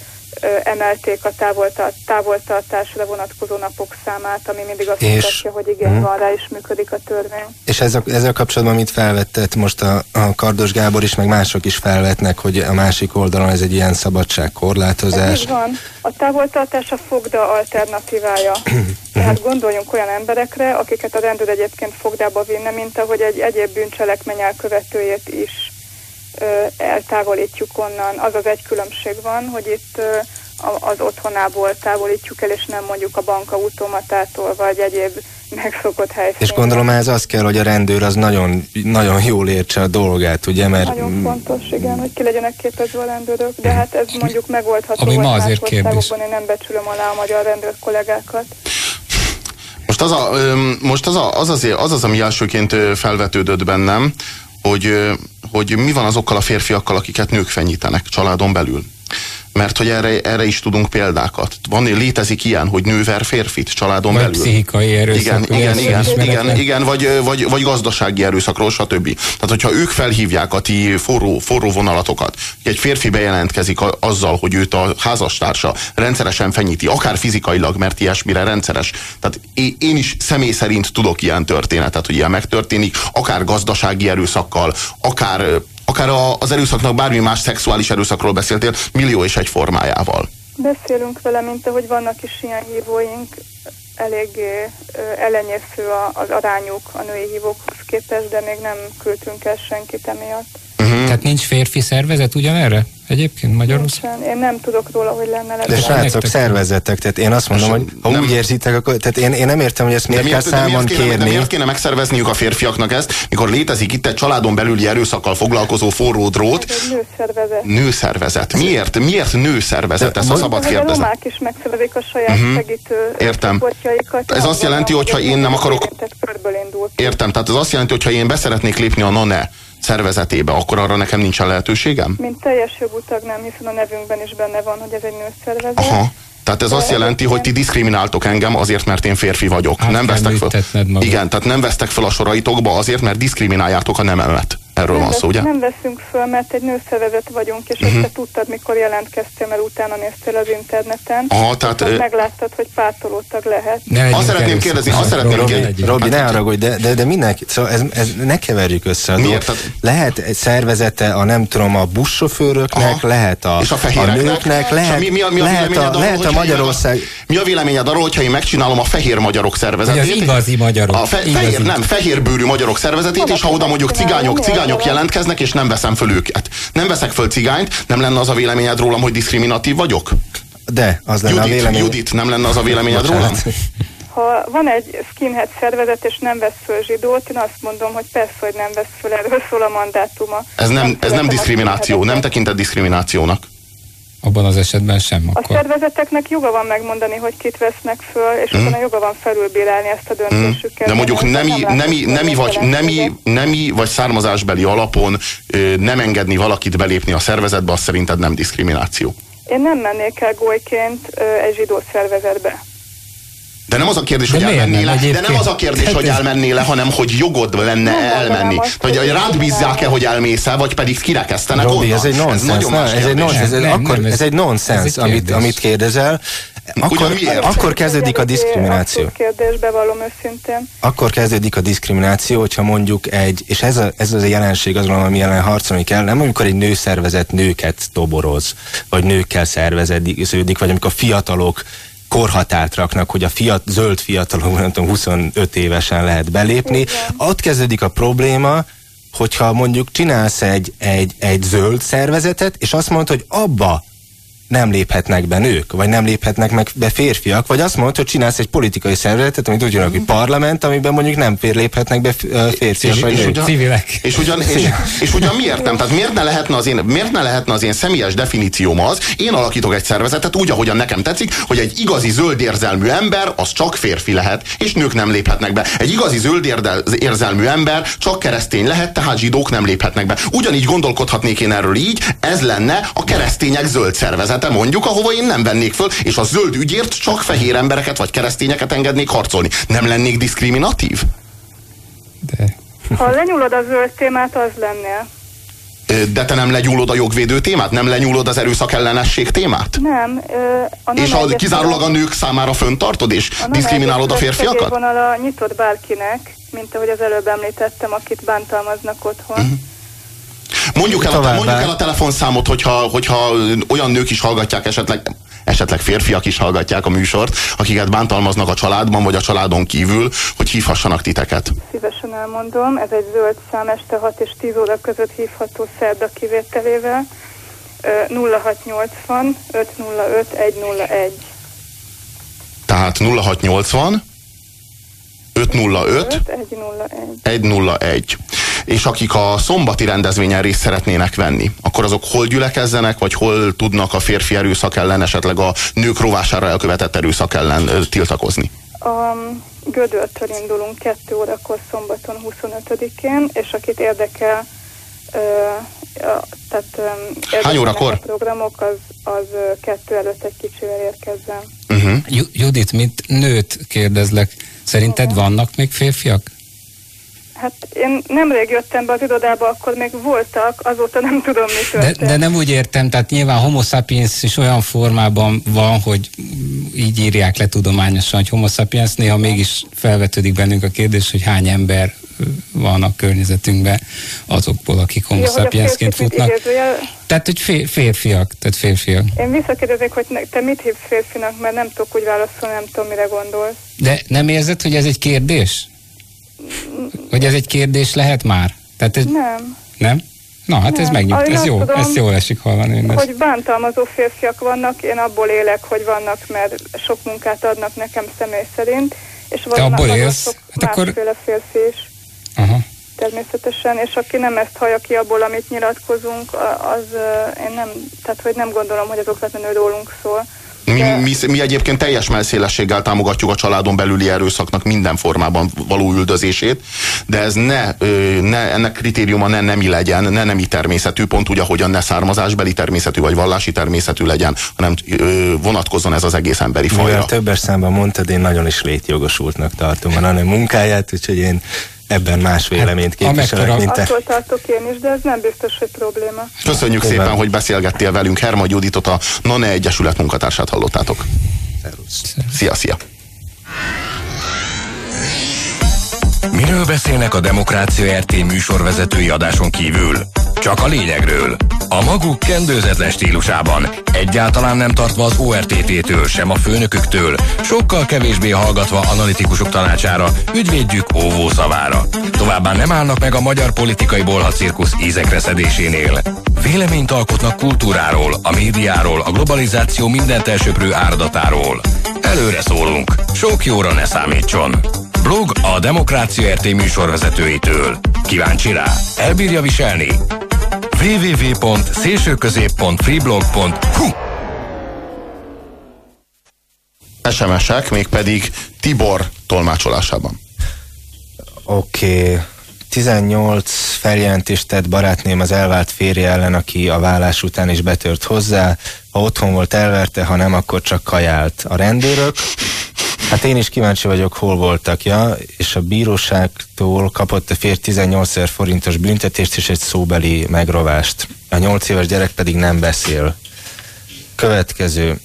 emelték a távoltart, távoltartásra vonatkozó napok számát, ami mindig azt és, mutatja, hogy igen, hmm. van rá is működik a törvény. És ezzel, ezzel kapcsolatban mit felvettett most a, a Kardos Gábor is, meg mások is felvetnek, hogy a másik oldalon ez egy ilyen szabadságkorlátozás. Ez van. A távoltartás a fogda alternatívája. Tehát gondoljunk olyan emberekre, akiket a rendőr egyébként fogdába vinne, mint ahogy egy egyéb bűncselekmény elkövetőjét is eltávolítjuk onnan. Az az egy különbség van, hogy itt az otthonából távolítjuk el, és nem mondjuk a bankautomatától, vagy egyéb megszokott helyszínen. És gondolom ez az kell, hogy a rendőr az nagyon, nagyon jól értse a dolgát, ugye? Mert... Nagyon fontos, igen, hogy ki legyenek képezve a rendőrök, de hát ez mondjuk megoldható, Ami ma azért kérdés. én nem becsülöm alá a magyar rendőr kollégákat. Most az, a, most az, a, az, azért, az az, ami elsőként felvetődött bennem, hogy, hogy mi van azokkal a férfiakkal, akiket nők fenyítenek családon belül. Mert hogy erre, erre is tudunk példákat. Van, létezik ilyen, hogy nő ver férfit családon vagy belül. pszichikai erőszak. Igen, igen, igen, igen, igen vagy, vagy, vagy gazdasági erőszakról, stb. Tehát, hogyha ők felhívják a ti forró, forró vonalatokat, egy férfi bejelentkezik a, azzal, hogy őt a házastársa rendszeresen fenyíti, akár fizikailag, mert ilyesmire rendszeres. Tehát én is személy szerint tudok ilyen történetet, hogy ilyen megtörténik, akár gazdasági erőszakkal, akár akár a, az erőszaknak bármi más szexuális erőszakról beszéltél, millió és egy formájával. Beszélünk vele, mint ahogy vannak is ilyen hívóink, eléggé elenyésző az arányuk a női hívókhoz képest, de még nem küldtünk el senkit emiatt. Tehát nincs férfi szervezet ugyanerre? Egyébként Magyarországon? Nincsen. Én nem tudok róla, hogy lenne De legalább. srácok, nektek- szervezetek, tehát én azt mondom, hogy ha nem- úgy érzitek, akkor, tehát én, én nem értem, hogy ezt miért kell de számon miért, kéne, de kérni. miért kéne megszervezniük a férfiaknak ezt, mikor létezik itt egy családon belüli erőszakkal foglalkozó forró drót, Ez nőszervezet. nőszervezet. Miért, miért nőszervezet? Ezt a De- szabad Ahogy a kérdezem. romák is megszervezik a saját segítő Értem. Ez azt jelenti, hogy ha én nem akarok-. Értem, tehát ez azt jelenti, hogy ha én beszeretnék lépni a NANE szervezetébe, akkor arra nekem nincsen lehetőségem? Mint teljes jogú tag nem, hiszen a nevünkben is benne van, hogy ez egy nőszervezet. Aha. Tehát ez azt jelenti, hogy ti diszkrimináltok engem azért, mert én férfi vagyok. Át nem vesztek fel. magad. Igen, tehát nem vesztek fel a soraitokba azért, mert diszkrimináljátok a nememet. Erről nem, van szó, ugye? nem veszünk föl, mert egy nőszervezet vagyunk, és uh-huh. ezt te tudtad, mikor jelentkeztél, mert utána néztél az interneten. Aha, tehát, ö- megláttad, hogy pártolótag lehet. Ne Azt szeretném kérdezni, azt szeretném Robi, kérdezni-. Robi, ne Hát- haragudj, de, de, de mindenki, szóval ez, ez, ne keverjük össze Miért? Tehát- Lehet egy szervezete a nem tudom, a buszsofőröknek, Aha. lehet a, és a a nőknek, lehet, a, mi, mi a, mi a lehet véleményed a, arról, lehet a hogyha én Magyarország... Mi a véleményed arról, hogyha én megcsinálom a fehér magyarok szervezetét? Az igazi magyarok. A fe, fehér, nem, fehérbőrű magyarok szervezetét, és ha oda mondjuk cigányok, Mi cigányok jelentkeznek, és nem veszem föl őket. Nem veszek föl cigányt, nem lenne az a véleményed rólam, hogy diszkriminatív vagyok? De, az lenne a Judit, vélemény. Judit, nem lenne az a véleményed rólam? Ha van egy skinhead szervezet, és nem vesz föl zsidót, én azt mondom, hogy persze, hogy nem vesz föl, erről szól a mandátuma. Ez nem, ez nem szeretem a diszkrimináció, nem tekinted diszkriminációnak. Abban az esetben sem A akkor. szervezeteknek joga van megmondani, hogy kit vesznek föl, és utána joga van felülbírálni ezt a döntésüket. Hmm. De mondjuk nemi, nem nemi, nemi, vagy, nemi, nemi vagy származásbeli alapon ö, nem engedni valakit belépni a szervezetbe, az szerinted nem diszkrimináció. Én nem mennék el golyként ö, egy zsidó szervezetbe. De nem az a kérdés, De hogy elmennél le, de nem az a kérdés, Tehát hogy ez- elmennél le, hanem hogy jogod lenne Nem elmenni. Vagy hogy rád bízzák-e, hogy elmész el, vagy pedig kirekesztenek Robi, onnan. ez egy nonsens. Ez egy nonsens. Ez, akkor, nem, ez- egy nonsens, amit, amit kérdezel. Akkor, akkor kezdődik a diszkrimináció. őszintén. Akkor kezdődik a diszkrimináció, hogyha mondjuk egy, és ez, a, ez az a jelenség az, ami ellen harcolni kell, nem amikor egy nőszervezet nőket toboroz, vagy nőkkel szerveződik, vagy amikor fiatalok korhatárt raknak, hogy a fiat, zöld fiatalok, nem tudom, 25 évesen lehet belépni. Igen. Ott kezdődik a probléma, hogyha mondjuk csinálsz egy, egy, egy zöld szervezetet, és azt mondod, hogy abba nem léphetnek be nők, vagy nem léphetnek meg be férfiak, vagy azt mondod, hogy csinálsz egy politikai szervezetet, amit úgy jönnek, hogy parlament, amiben mondjuk nem fér léphetnek be férfiak És- vagy és nők. ugyan- Civilek. És ugyan, és, és ugyan miért nem? Tehát miért ne, lehetne az én, miért ne lehetne az én személyes definícióm az, én alakítok egy szervezetet úgy, ahogyan nekem tetszik, hogy egy igazi zöld érzelmű ember az csak férfi lehet, és nők nem léphetnek be. Egy igazi zöld érzelmű ember csak keresztény lehet, tehát zsidók nem léphetnek be. Ugyanígy gondolkodhatnék én erről így, ez lenne a keresztények zöld szervezete, mondjuk, ahova én nem vennék föl, és a zöld ügyért csak fehér embereket vagy keresztényeket engednék harcolni. Nem lennék diszkriminatív? De Ha lenyúlod a zöld témát, az lennél. Ö, De te nem lenyúlod a jogvédő témát? Nem lenyúlod az erőszak ellenesség témát? Nem. A És nem a, egyes- kizárólag a nők számára föntartod, és a diszkriminálod a férfiakat? vonala nyitott bárkinek, mint ahogy az előbb említettem, akit bántalmaznak otthon. Mhm. Mondjuk el, a, mondjuk el a telefonszámot, hogyha, hogyha olyan nők is hallgatják esetleg, esetleg férfiak is hallgatják a műsort, akiket bántalmaznak a családban, vagy a családon kívül, hogy hívhassanak titeket. Szívesen elmondom, ez egy zöld szám, este 6 és 10 óra között hívható szerda kivételével. Ö, 0680 505 101. Tehát 0680 505 101. 101. És akik a szombati rendezvényen részt szeretnének venni, akkor azok hol gyülekezzenek, vagy hol tudnak a férfi erőszak ellen, esetleg a nők rovására elkövetett erőszak ellen ö, tiltakozni? A Gödörtől indulunk 2 órakor szombaton 25-én, és akit érdekel, ö, a, tehát um, Hány órakor? A programok az, az kettő előtt egy kicsivel érkezzem. Uh-huh. Ju- Judit, mint nőt kérdezlek, szerinted vannak még férfiak? Hát én nemrég jöttem be az irodába, akkor még voltak, azóta nem tudom, mi De, történt. de nem úgy értem, tehát nyilván homo sapiens is olyan formában van, hogy így írják le tudományosan, hogy homo sapiens, néha mégis felvetődik bennünk a kérdés, hogy hány ember van a környezetünkben azokból, akik homo sapiensként futnak. idézőjel- Tehát, hogy fér, férfiak, tehát férfiak. Én visszakérdezek, hogy te mit hívsz férfinak, mert nem tudok úgy válaszolni, nem tudom, mire gondolsz. De nem érzed, hogy ez egy kérdés? Hogy ez egy kérdés lehet már? Tehát ez, Nem. nem? Na, hát ez Nem. megnyugt, Én ez jó, tudom, ez jól esik hallani. mindezt. Hogy bántalmazó férfiak vannak, én abból élek, hogy vannak, mert sok munkát adnak nekem személy szerint, és vannak abból nagyon élsz? sok Hát akkor- férfi is Aha. természetesen, és aki nem ezt hallja ki abból, amit nyilatkozunk, az én nem, tehát hogy nem gondolom, hogy az okvetlenül rólunk szól. Mi, mi, mi egyébként teljes melszélességgel támogatjuk a családon belüli erőszaknak minden formában való üldözését, de ez ne, ne ennek kritériuma ne nemi legyen, ne nemi természetű, pont úgy, ahogyan ne származásbeli természetű vagy vallási természetű legyen, hanem ö, vonatkozzon ez az egész emberi Mivel fajra. többes számban mondtad, én nagyon is létjogosultnak tartom a nő munkáját, úgyhogy én ebben más véleményt Hát, képviselek, amekkora- mint te. Attól tartok én is, de ez nem biztos, hogy probléma. Köszönjük Igen. szépen, hogy beszélgettél velünk. Herma Gyuditot, a None Egyesület munkatársát hallottátok. Szia, szia! Miről beszélnek a Demokrácia RT műsorvezetői adáson kívül? Csak a lényegről. A maguk kendőzetlen stílusában, egyáltalán nem tartva az ORTT-től, sem a főnöküktől, sokkal kevésbé hallgatva analitikusok tanácsára, ügyvédjük óvó szavára. Továbbá nem állnak meg a magyar politikai bolhacirkusz ízekre szedésénél. Véleményt alkotnak kultúráról, a médiáról, a globalizáció mindent elsöprő áradatáról. Előre szólunk, sok jóra ne számítson. Blog a Demokrácia RT műsorvezetőitől. Kíváncsi rá? Elbírja viselni? www.szélsőközép.freeblog.hu SMS-ek, mégpedig Tibor tolmácsolásában. Oké. Okay. 18 feljelentést tett barátném az elvált férje ellen, aki a vállás után is betört hozzá. Ha otthon volt, elverte, ha nem, akkor csak kajált. A rendőrök, hát én is kíváncsi vagyok, hol voltak, ja, és a bíróságtól kapott a férj 18 ezer forintos büntetést és egy szóbeli megrovást. A 8 éves gyerek pedig nem beszél. Következő.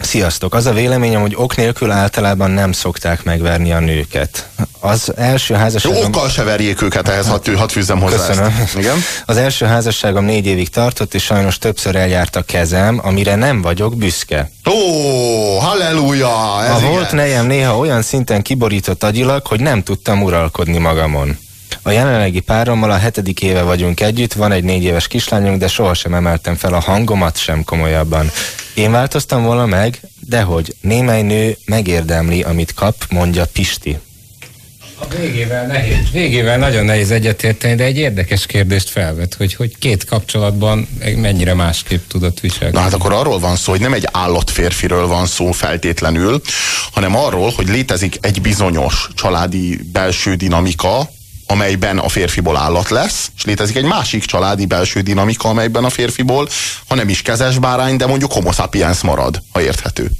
Sziasztok! Az a véleményem, hogy ok nélkül általában nem szokták megverni a nőket. Az első házasságom... okkal se verjék őket, ehhez hadd, hadd fűzzem hozzá Köszönöm. ezt. Igen? Az első házasságom négy évig tartott, és sajnos többször eljárt a kezem, amire nem vagyok büszke. Ó, halleluja! Ez A igen. volt nejem néha olyan szinten kiborított agyilag, hogy nem tudtam uralkodni magamon. A jelenlegi párommal a hetedik éve vagyunk együtt, van egy négy éves kislányunk, de sohasem emeltem fel a hangomat sem komolyabban. Én változtam volna meg, dehogy némely nő megérdemli, amit kap, mondja Pisti. A végével nehéz. Végével nagyon nehéz egyetérteni, de egy érdekes kérdést felvet, hogy, hogy két kapcsolatban mennyire másképp tudott viselkedni. Na hát akkor arról van szó, hogy nem egy állatférfiről van szó feltétlenül, hanem arról, hogy létezik egy bizonyos családi belső dinamika, amelyben a férfiból állat lesz, és létezik egy másik családi belső dinamika, amelyben a férfiból, ha nem is kezes bárány, de mondjuk homo sapiens marad, ha érthető.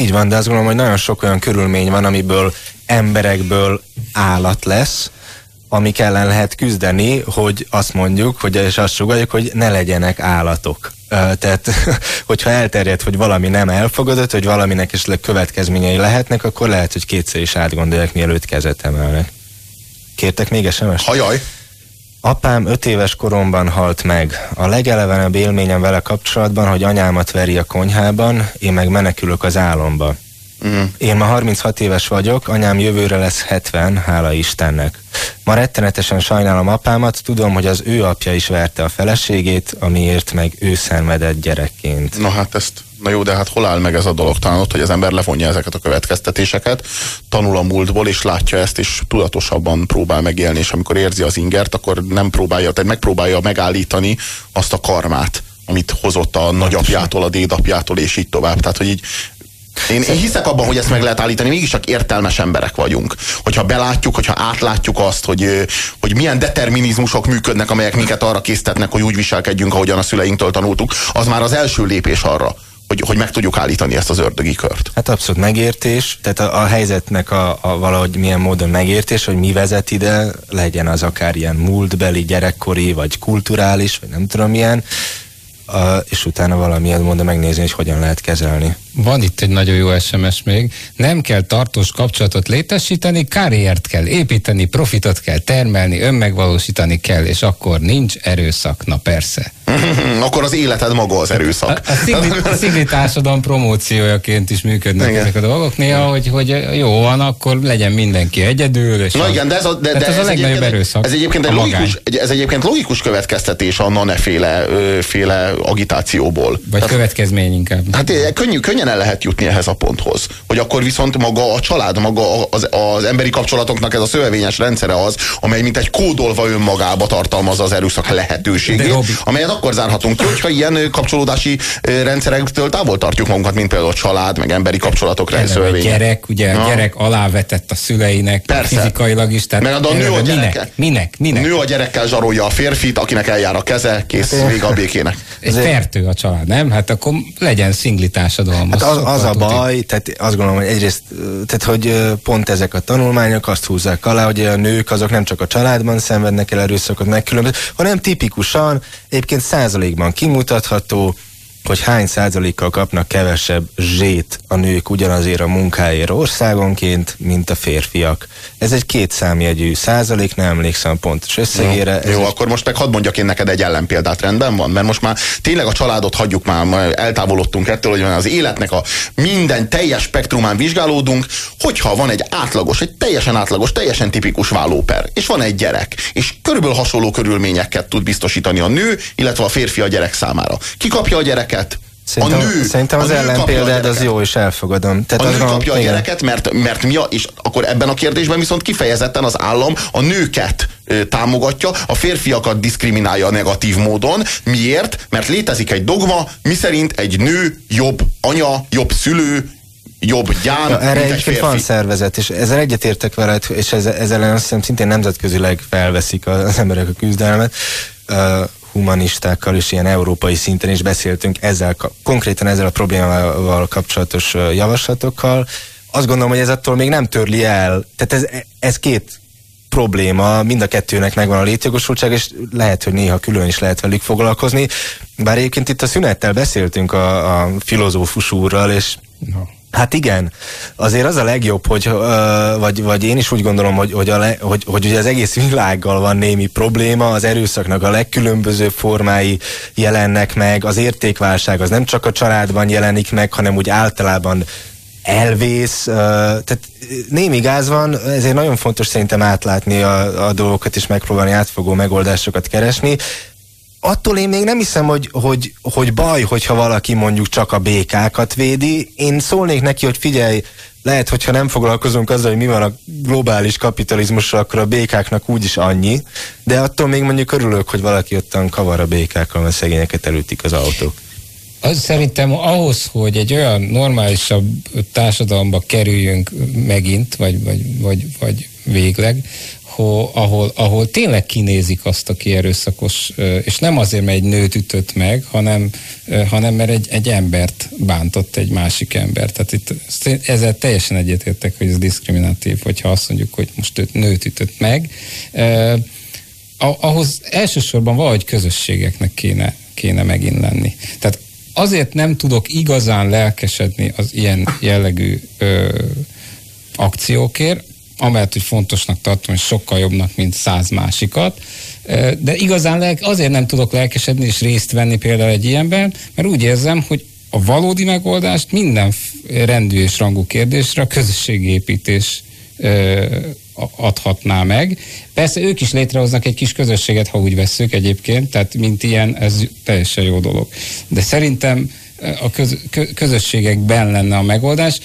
Így van, de azt gondolom, hogy nagyon sok olyan körülmény van, amiből emberekből állat lesz, amik ellen lehet küzdeni, hogy azt mondjuk, hogy, és azt sugaljuk, hogy ne legyenek állatok. Tehát, hogyha elterjed, hogy valami nem elfogadott, hogy valaminek esetleg következményei lehetnek, akkor lehet, hogy kétszer is átgondolják, mielőtt kezet emelnek. Kértek még sms Hajaj! Apám öt éves koromban halt meg. A legelevenebb élményem vele kapcsolatban, hogy anyámat veri a konyhában, én meg menekülök az álomba. Mm. Én ma 36 éves vagyok, anyám jövőre lesz 70, hála Istennek. Ma rettenetesen sajnálom apámat, tudom, hogy az ő apja is verte a feleségét, amiért meg ő szenvedett gyerekként. Na hát ezt, na jó, de hát hol áll meg ez a dolog? Talán ott, hogy az ember levonja ezeket a következtetéseket, tanul a múltból, és látja ezt, és tudatosabban próbál megélni, és amikor érzi az ingert, akkor nem próbálja, tehát megpróbálja megállítani azt a karmát, amit hozott a nagyapjától, a dédapjától, és így tovább. Tehát, hogy így Én, én hiszek abban, hogy ezt meg lehet állítani, mégiscsak értelmes emberek vagyunk. Hogyha belátjuk, hogyha átlátjuk azt, hogy, hogy milyen determinizmusok működnek, amelyek minket arra késztetnek, hogy úgy viselkedjünk, ahogyan a szüleinktől tanultuk, az már az első lépés arra, hogy, hogy meg tudjuk állítani ezt az ördögi kört. Hát abszolút megértés, tehát a, a helyzetnek a, a valahogy milyen módon megértés, hogy mi vezet ide, legyen az akár ilyen múltbeli, gyerekkori, vagy kulturális, vagy nem tudom milyen, uh, és utána valamilyen módon megnézni, hogy hogyan lehet kezelni. Van itt egy nagyon jó SMS még. Nem kell tartós kapcsolatot létesíteni, karriert kell építeni, profitot kell termelni, önmegvalósítani kell, és akkor nincs erőszak. Na persze. akkor az életed maga az erőszak. A, a, szigli, a szigli társadalom promóciójaként is működnek igen. ezek a dolgok néha, hogy, hogy jó van, akkor legyen mindenki egyedül. És Na igen, de ez a, de, de ez, ez a legnagyobb erőszak. Ez egyébként, egy logikus, ez egyébként logikus következtetés a naneféle féle agitációból. Vagy Tehát, következmény inkább. Hát könnyű, könnyen el lehet jutni ehhez a ponthoz. Hogy akkor viszont maga a család, maga az, az emberi kapcsolatoknak ez a szövevényes rendszere az, amely mint egy kódolva önmagába tartalmazza az erőszak lehetőségét, amelyet akkor zárhatunk ki, hogyha ilyen kapcsolódási rendszerektől távol tartjuk magunkat, mint például a család, meg emberi kapcsolatok A gyerek, ugye a gyerek alávetett a szüleinek, Persze. fizikailag is. Tehát meg a nő a minek, minek, minek? Nő a gyerekkel zsarolja a férfit, akinek eljár a keze, kész, hát, vége a békének. Ez fertő a család, nem? Hát akkor legyen szingli társadalom. Hát az, az a baj, tehát azt gondolom, hogy egyrészt, tehát hogy pont ezek a tanulmányok azt húzzák alá, hogy a nők azok nem csak a családban szenvednek el erőszakot megkülönböző, hanem tipikusan egyébként százalékban kimutatható, hogy hány százalékkal kapnak kevesebb zsét a nők ugyanazért a munkáért országonként, mint a férfiak. Ez egy két számjegyű százalék, nem emlékszem pontos összegére. Jó, jó akkor most meg hadd mondjak én neked egy ellenpéldát, rendben van? Mert most már tényleg a családot hagyjuk már, eltávolodtunk ettől, hogy az életnek a minden teljes spektrumán vizsgálódunk, hogyha van egy átlagos, egy teljesen átlagos, teljesen tipikus vállóper, és van egy gyerek, és körülbelül hasonló körülményeket tud biztosítani a nő, illetve a férfi a gyerek számára. Ki kapja a gyerek gyereket. Szerintem, a nő, szerintem az ellenpéldád az jó, és elfogadom. Tehát a nő kapja a gyereket, mert, mert mi a, és akkor ebben a kérdésben viszont kifejezetten az állam a nőket támogatja, a férfiakat diszkriminálja negatív módon. Miért? Mert létezik egy dogma, miszerint egy nő jobb anya, jobb szülő, jobb gyám, ja, erre egy férfi. van szervezet, és ezzel egyetértek veled, és ezzel, ezzel azt hiszem szintén nemzetközileg felveszik az emberek a küzdelmet. Uh, humanistákkal és ilyen európai szinten is beszéltünk ezzel, konkrétan ezzel a problémával kapcsolatos javaslatokkal. Azt gondolom, hogy ez attól még nem törli el. Tehát ez, ez két probléma, mind a kettőnek megvan a létjogosultság, és lehet, hogy néha külön is lehet velük foglalkozni. Bár egyébként itt a szünettel beszéltünk a, a filozófus úrral, és no Hát igen, azért az a legjobb, hogy, vagy, vagy én is úgy gondolom, hogy, hogy, a le, hogy, hogy ugye az egész világgal van némi probléma, az erőszaknak a legkülönbözőbb formái jelennek meg, az értékválság az nem csak a családban jelenik meg, hanem úgy általában elvész, tehát némi gáz van, ezért nagyon fontos szerintem átlátni a, a dolgokat és megpróbálni átfogó megoldásokat keresni attól én még nem hiszem, hogy, hogy, hogy baj, hogyha valaki mondjuk csak a békákat védi. Én szólnék neki, hogy figyelj, lehet, hogyha nem foglalkozunk azzal, hogy mi van a globális kapitalizmussal, akkor a békáknak úgyis annyi, de attól még mondjuk örülök, hogy valaki ottan kavar a békákkal, mert szegényeket elütik az autók. Az szerintem ahhoz, hogy egy olyan normálisabb társadalomba kerüljünk megint, vagy, vagy, vagy, vagy végleg, ahol, ahol, tényleg kinézik azt, aki erőszakos, és nem azért, mert egy nőt ütött meg, hanem, hanem mert egy, egy embert bántott egy másik ember. Tehát itt ezzel teljesen egyetértek, hogy ez diszkriminatív, hogyha azt mondjuk, hogy most őt nőt ütött meg. ahhoz elsősorban valahogy közösségeknek kéne, kéne megint lenni. Tehát azért nem tudok igazán lelkesedni az ilyen jellegű ö, akciókért, amellett, hogy fontosnak tartom, és sokkal jobbnak, mint száz másikat. De igazán azért nem tudok lelkesedni és részt venni például egy ilyenben, mert úgy érzem, hogy a valódi megoldást minden rendű és rangú kérdésre a közösségépítés adhatná meg. Persze ők is létrehoznak egy kis közösséget, ha úgy veszük egyébként, tehát mint ilyen, ez teljesen jó dolog. De szerintem a köz, közösségekben lenne a megoldás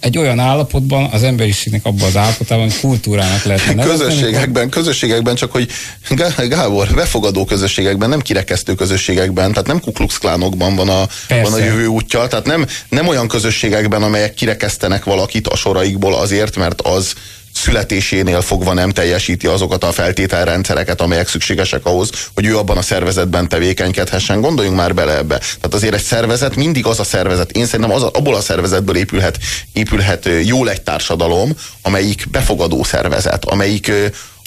egy olyan állapotban az emberiségnek abban az állapotában kultúrának lehetne nevezni. Közösségekben, közösségekben, csak hogy Gábor, befogadó közösségekben, nem kirekesztő közösségekben, tehát nem kuklux-klánokban van a, van a jövő útja, tehát nem, nem olyan közösségekben, amelyek kirekesztenek valakit a soraikból azért, mert az születésénél fogva nem teljesíti azokat a feltételrendszereket, amelyek szükségesek ahhoz, hogy ő abban a szervezetben tevékenykedhessen. Gondoljunk már bele ebbe. Tehát azért egy szervezet mindig az a szervezet, én szerintem az abból a szervezetből épülhet, épülhet jól egy társadalom, amelyik befogadó szervezet, amelyik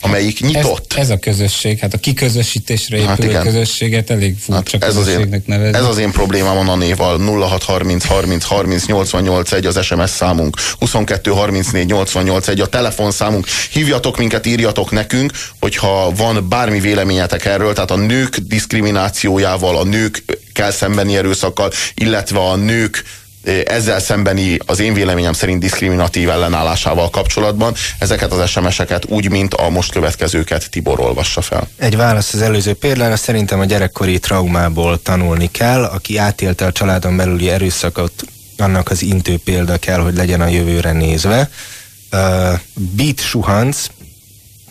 amelyik nyitott. Ez, ez a közösség, hát a kiközösítésre hát épülő hát közösséget elég furcsa hát ez közösségnek nevezni. Ez az én problémám a nanéval 0630 30 30 88 1 az SMS számunk, 22 34 88 1 a telefonszámunk. Hívjatok minket, írjatok nekünk, hogyha van bármi véleményetek erről, tehát a nők diszkriminációjával, a nők kell szembeni erőszakkal, illetve a nők ezzel szembeni az én véleményem szerint diszkriminatív ellenállásával kapcsolatban ezeket az SMS-eket úgy, mint a most következőket Tibor olvassa fel. Egy válasz az előző példára, szerintem a gyerekkori traumából tanulni kell, aki átélte a családon belüli erőszakot, annak az intő példa kell, hogy legyen a jövőre nézve. Uh, Beat Suhanc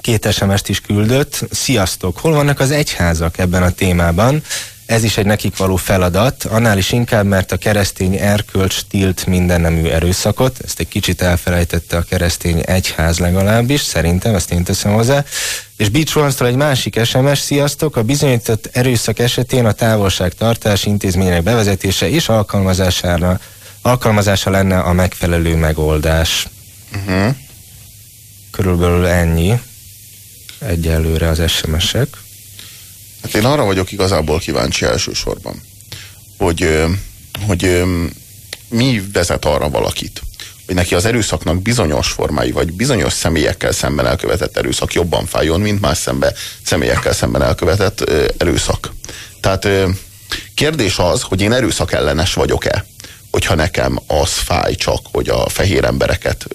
két SMS-t is küldött. Sziasztok! Hol vannak az egyházak ebben a témában? Ez is egy nekik való feladat, annál is inkább, mert a keresztény erkölcs tilt minden nemű erőszakot, ezt egy kicsit elfelejtette a keresztény egyház legalábbis, szerintem, ezt én teszem hozzá. És Beach egy másik SMS, sziasztok, a bizonyított erőszak esetén a távolságtartás intézmények bevezetése és alkalmazására, alkalmazása lenne a megfelelő megoldás. Uh-huh. Körülbelül ennyi egyelőre az SMS-ek. Hát én arra vagyok igazából kíváncsi elsősorban, hogy, hogy mi vezet arra valakit, hogy neki az erőszaknak bizonyos formái, vagy bizonyos személyekkel szemben elkövetett erőszak jobban fájjon, mint más szembe, személyekkel szemben elkövetett erőszak. Tehát kérdés az, hogy én erőszak ellenes vagyok-e, hogyha nekem az fáj csak, hogy a fehér embereket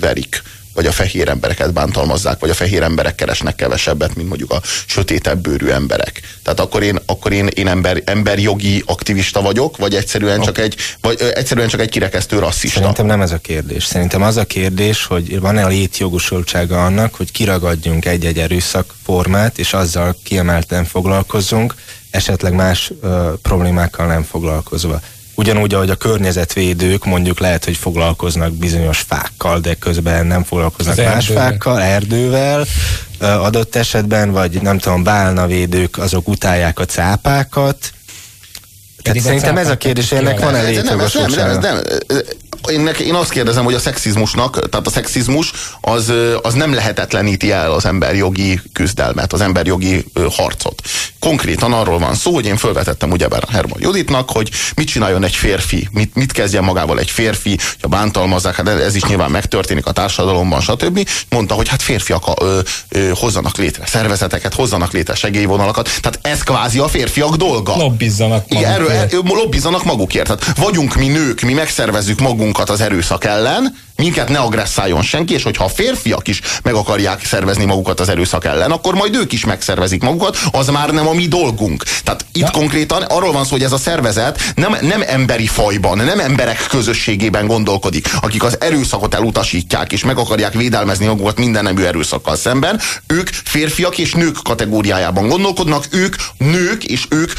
verik, vagy a fehér embereket bántalmazzák, vagy a fehér emberek keresnek kevesebbet, mint mondjuk a sötétebb bőrű emberek. Tehát akkor én, akkor én, én ember, emberjogi aktivista vagyok, vagy egyszerűen csak egy, vagy egyszerűen csak egy kirekesztő rasszista? Szerintem nem ez a kérdés. Szerintem az a kérdés, hogy van-e a létjogosultsága annak, hogy kiragadjunk egy-egy erőszakformát, és azzal kiemelten foglalkozzunk, esetleg más ö, problémákkal nem foglalkozva. Ugyanúgy, ahogy a környezetvédők mondjuk lehet, hogy foglalkoznak bizonyos fákkal, de közben nem foglalkoznak Az más erdővel. fákkal, erdővel adott esetben, vagy nem tudom, bálnavédők azok utálják a cápákat, tehát szerintem ez a kérdés, ennek van elég nem, nem, nem, nem, én, én azt kérdezem, hogy a szexizmusnak, tehát a szexizmus az, az nem lehetetleníti el az emberjogi küzdelmet, az emberjogi harcot. Konkrétan arról van szó, hogy én felvetettem ugyebár a Herman Juditnak, hogy mit csináljon egy férfi, mit, mit kezdjen magával egy férfi, ha bántalmazzák, hát ez is nyilván megtörténik a társadalomban, stb. Mondta, hogy hát férfiak ö, ö, hozzanak létre szervezeteket, hozzanak létre segélyvonalakat, tehát ez kvázi a férfiak dolga. Lobbizzanak magukért. Igen, erről, erről, lobbizzanak magukért. Tehát vagyunk mi nők, mi megszervezzük magunk magunkat az erőszak ellen, minket ne agresszáljon senki, és hogyha a férfiak is meg akarják szervezni magukat az erőszak ellen, akkor majd ők is megszervezik magukat, az már nem a mi dolgunk. Tehát itt ja. konkrétan arról van szó, hogy ez a szervezet nem, nem emberi fajban, nem emberek közösségében gondolkodik, akik az erőszakot elutasítják, és meg akarják védelmezni magukat minden nemű erőszakkal szemben, ők férfiak és nők kategóriájában gondolkodnak, ők nők, és ők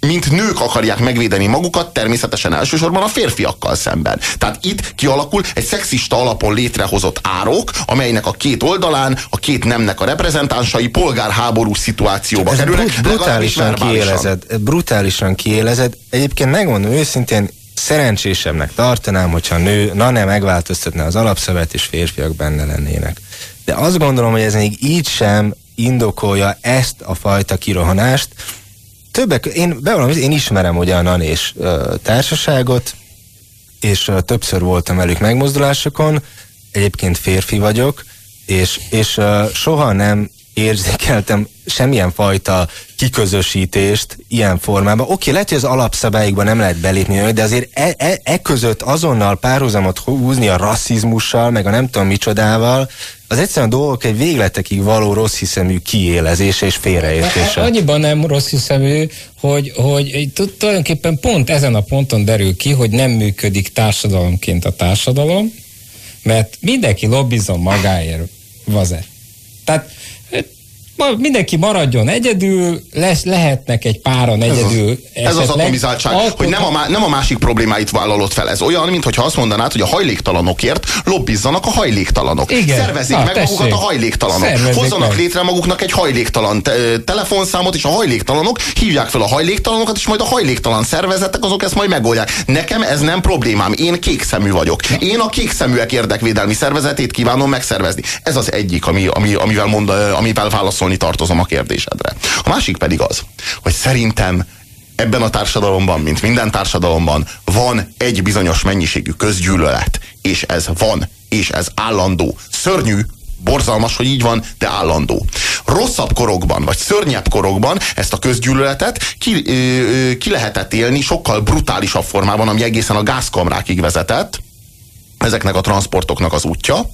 mint nők akarják megvédeni magukat, természetesen elsősorban a férfiakkal szemben. Tehát itt kialakul egy szexista alapon létrehozott árok, amelynek a két oldalán a két nemnek a reprezentánsai polgárháború szituációba Ez kerülnek. Brut, brutálisan kiélezed, brutálisan kiélezed. Egyébként megmondom őszintén, szerencsésebbnek tartanám, hogyha nő, na ne megváltoztatna az alapszövet, és férfiak benne lennének. De azt gondolom, hogy ez még így sem indokolja ezt a fajta kirohanást, többek, én bevallom, én ismerem ugye a Nanés uh, társaságot, és uh, többször voltam velük megmozdulásokon, egyébként férfi vagyok, és, és uh, soha nem érzékeltem semmilyen fajta kiközösítést ilyen formában. Oké, lehet, hogy az alapszabályokban nem lehet belépni, de azért e, e, e között azonnal párhuzamot húzni a rasszizmussal, meg a nem tudom micsodával, az egyszerűen a dolgok egy végletekig való rossz hiszemű kiélezése és félreértése. Annyiban nem rossz hiszemű, hogy, hogy tulajdonképpen pont ezen a ponton derül ki, hogy nem működik társadalomként a társadalom, mert mindenki lobbizom magáért, vaze. Tehát mindenki maradjon egyedül, lesz, lehetnek egy páran egyedül. Ez az, ez az atomizáltság, Alkot... hogy nem a, nem a másik problémáit vállalod fel. Ez olyan, mintha azt mondanád, hogy a hajléktalanokért lobbizzanak a hajléktalanok. Igen. Szervezik Na, meg tessék. magukat a hajléktalanok. Szervezik Hozzanak meg. létre maguknak egy hajléktalan te- telefonszámot, és a hajléktalanok hívják fel a hajléktalanokat, és majd a hajléktalan szervezetek azok ezt majd megoldják. Nekem ez nem problémám. Én kékszemű vagyok. Én a kékszeműek érdekvédelmi szervezetét kívánom megszervezni. Ez az egyik, ami, ami, amivel, mond, amivel válaszol válaszolni tartozom a kérdésedre. A másik pedig az, hogy szerintem ebben a társadalomban, mint minden társadalomban van egy bizonyos mennyiségű közgyűlölet, és ez van, és ez állandó. Szörnyű, borzalmas, hogy így van, de állandó. Rosszabb korokban, vagy szörnyebb korokban ezt a közgyűlöletet ki, ö, ki lehetett élni sokkal brutálisabb formában, ami egészen a gázkamrákig vezetett, ezeknek a transportoknak az útja.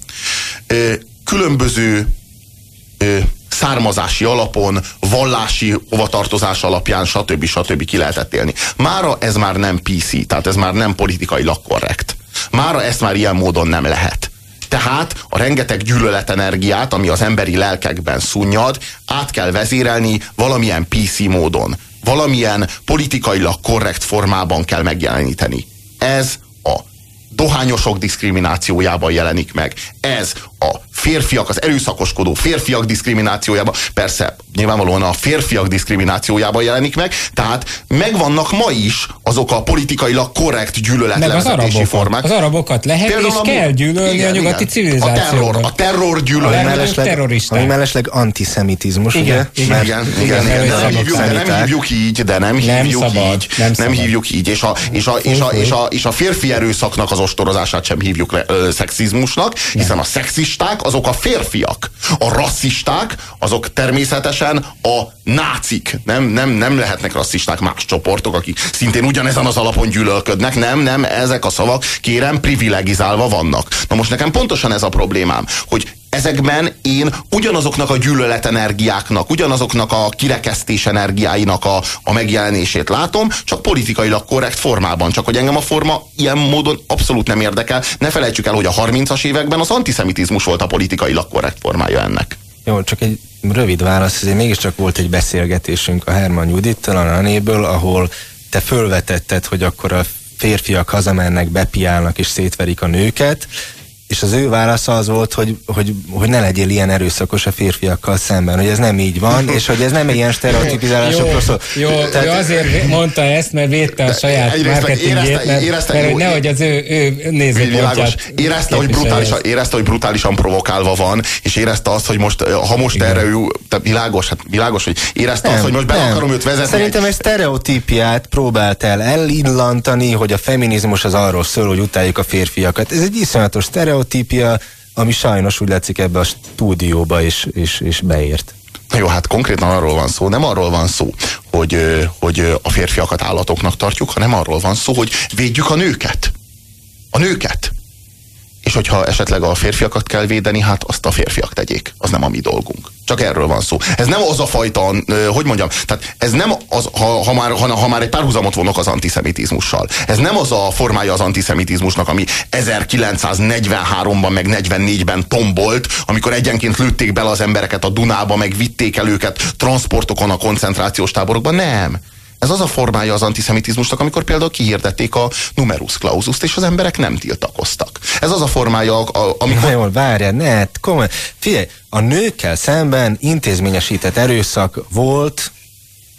Ö, különböző ö, származási alapon, vallási hovatartozás alapján, stb. stb. ki lehetett élni. Mára ez már nem PC, tehát ez már nem politikailag korrekt. Mára ezt már ilyen módon nem lehet. Tehát a rengeteg gyűlöletenergiát, ami az emberi lelkekben szunnyad, át kell vezérelni valamilyen PC módon. Valamilyen politikailag korrekt formában kell megjeleníteni. Ez a dohányosok diszkriminációjában jelenik meg. Ez a férfiak, az erőszakoskodó férfiak diszkriminációjában, persze nyilvánvalóan a férfiak diszkriminációjában jelenik meg, tehát megvannak ma is azok a politikailag korrekt gyűlöletlevezetési formák. Az arabokat lehet Például, és ami, kell gyűlölni igen, a nyugati igen. civilizációban. A terror, a terror gyűlölet. Ami mellesleg, ami mellesleg antiszemitizmus, igen, ugye? Igen, igen, igen, igen, de, nem hívjuk, de nem hívjuk így, de nem hívjuk nem szabad, így. Nem, nem hívjuk így, és a, és, a, és, a, és, a, és a férfi erőszaknak az ostorozását sem hívjuk le, ö, szexizmusnak, hiszen a szexisták azok a férfiak. A rasszisták azok természetesen a nácik. Nem, nem, nem lehetnek rasszisták más csoportok, akik szintén ugyanezen az alapon gyűlölködnek. Nem, nem, ezek a szavak kérem privilegizálva vannak. Na most nekem pontosan ez a problémám, hogy ezekben én ugyanazoknak a gyűlöletenergiáknak, ugyanazoknak a kirekesztés energiáinak a, a megjelenését látom, csak politikailag korrekt formában. Csak hogy engem a forma ilyen módon abszolút nem érdekel. Ne felejtsük el, hogy a 30-as években az antiszemitizmus volt a politikailag korrekt formája ennek. Jó, csak egy rövid válasz, ezért mégiscsak volt egy beszélgetésünk a Herman Judittal, a Nanéből, ahol te fölvetetted, hogy akkor a férfiak hazamennek, bepiálnak és szétverik a nőket, és az ő válasza az volt, hogy, hogy, hogy ne legyél ilyen erőszakos a férfiakkal szemben, hogy ez nem így van, és hogy ez nem ilyen stereotipizálásokról szól. Jó, Tehát... ő azért mondta ezt, mert védte a saját marketingjét, mert, érezte, mert hogy nehogy az ő, ő nézőpontját érezte, hogy brutálisan, érezte, hogy brutálisan provokálva van, és érezte azt, hogy most, ha most Igen. erre ő, tehát világos, hát világos, hogy érezte nem, azt, hogy most be nem. akarom őt vezetni. Szerintem egy stereotípiát próbált el elillantani, hogy a feminizmus az arról szól, hogy utáljuk a férfiakat. Ez egy iszonyatos stereotípia, sztereotípia, ami sajnos úgy látszik ebbe a stúdióba is, is, is beért. Jó, hát konkrétan arról van szó, nem arról van szó, hogy, hogy a férfiakat állatoknak tartjuk, hanem arról van szó, hogy védjük a nőket. A nőket. És hogyha esetleg a férfiakat kell védeni, hát azt a férfiak tegyék. Az nem a mi dolgunk. Csak erről van szó. Ez nem az a fajta, hogy mondjam, tehát ez nem az, ha, ha, már, ha, ha már egy párhuzamot vonok az antiszemitizmussal. Ez nem az a formája az antiszemitizmusnak, ami 1943-ban meg 44-ben tombolt, amikor egyenként lőtték bele az embereket a Dunába, meg vitték el őket transportokon a koncentrációs táborokban. Nem. Ez az a formája az antiszemitizmusnak, amikor például kihirdették a numerus clausus és az emberek nem tiltakoztak. Ez az a formája, amikor... Na jól, várjál, ne, komoly. Figyelj, a nőkkel szemben intézményesített erőszak volt,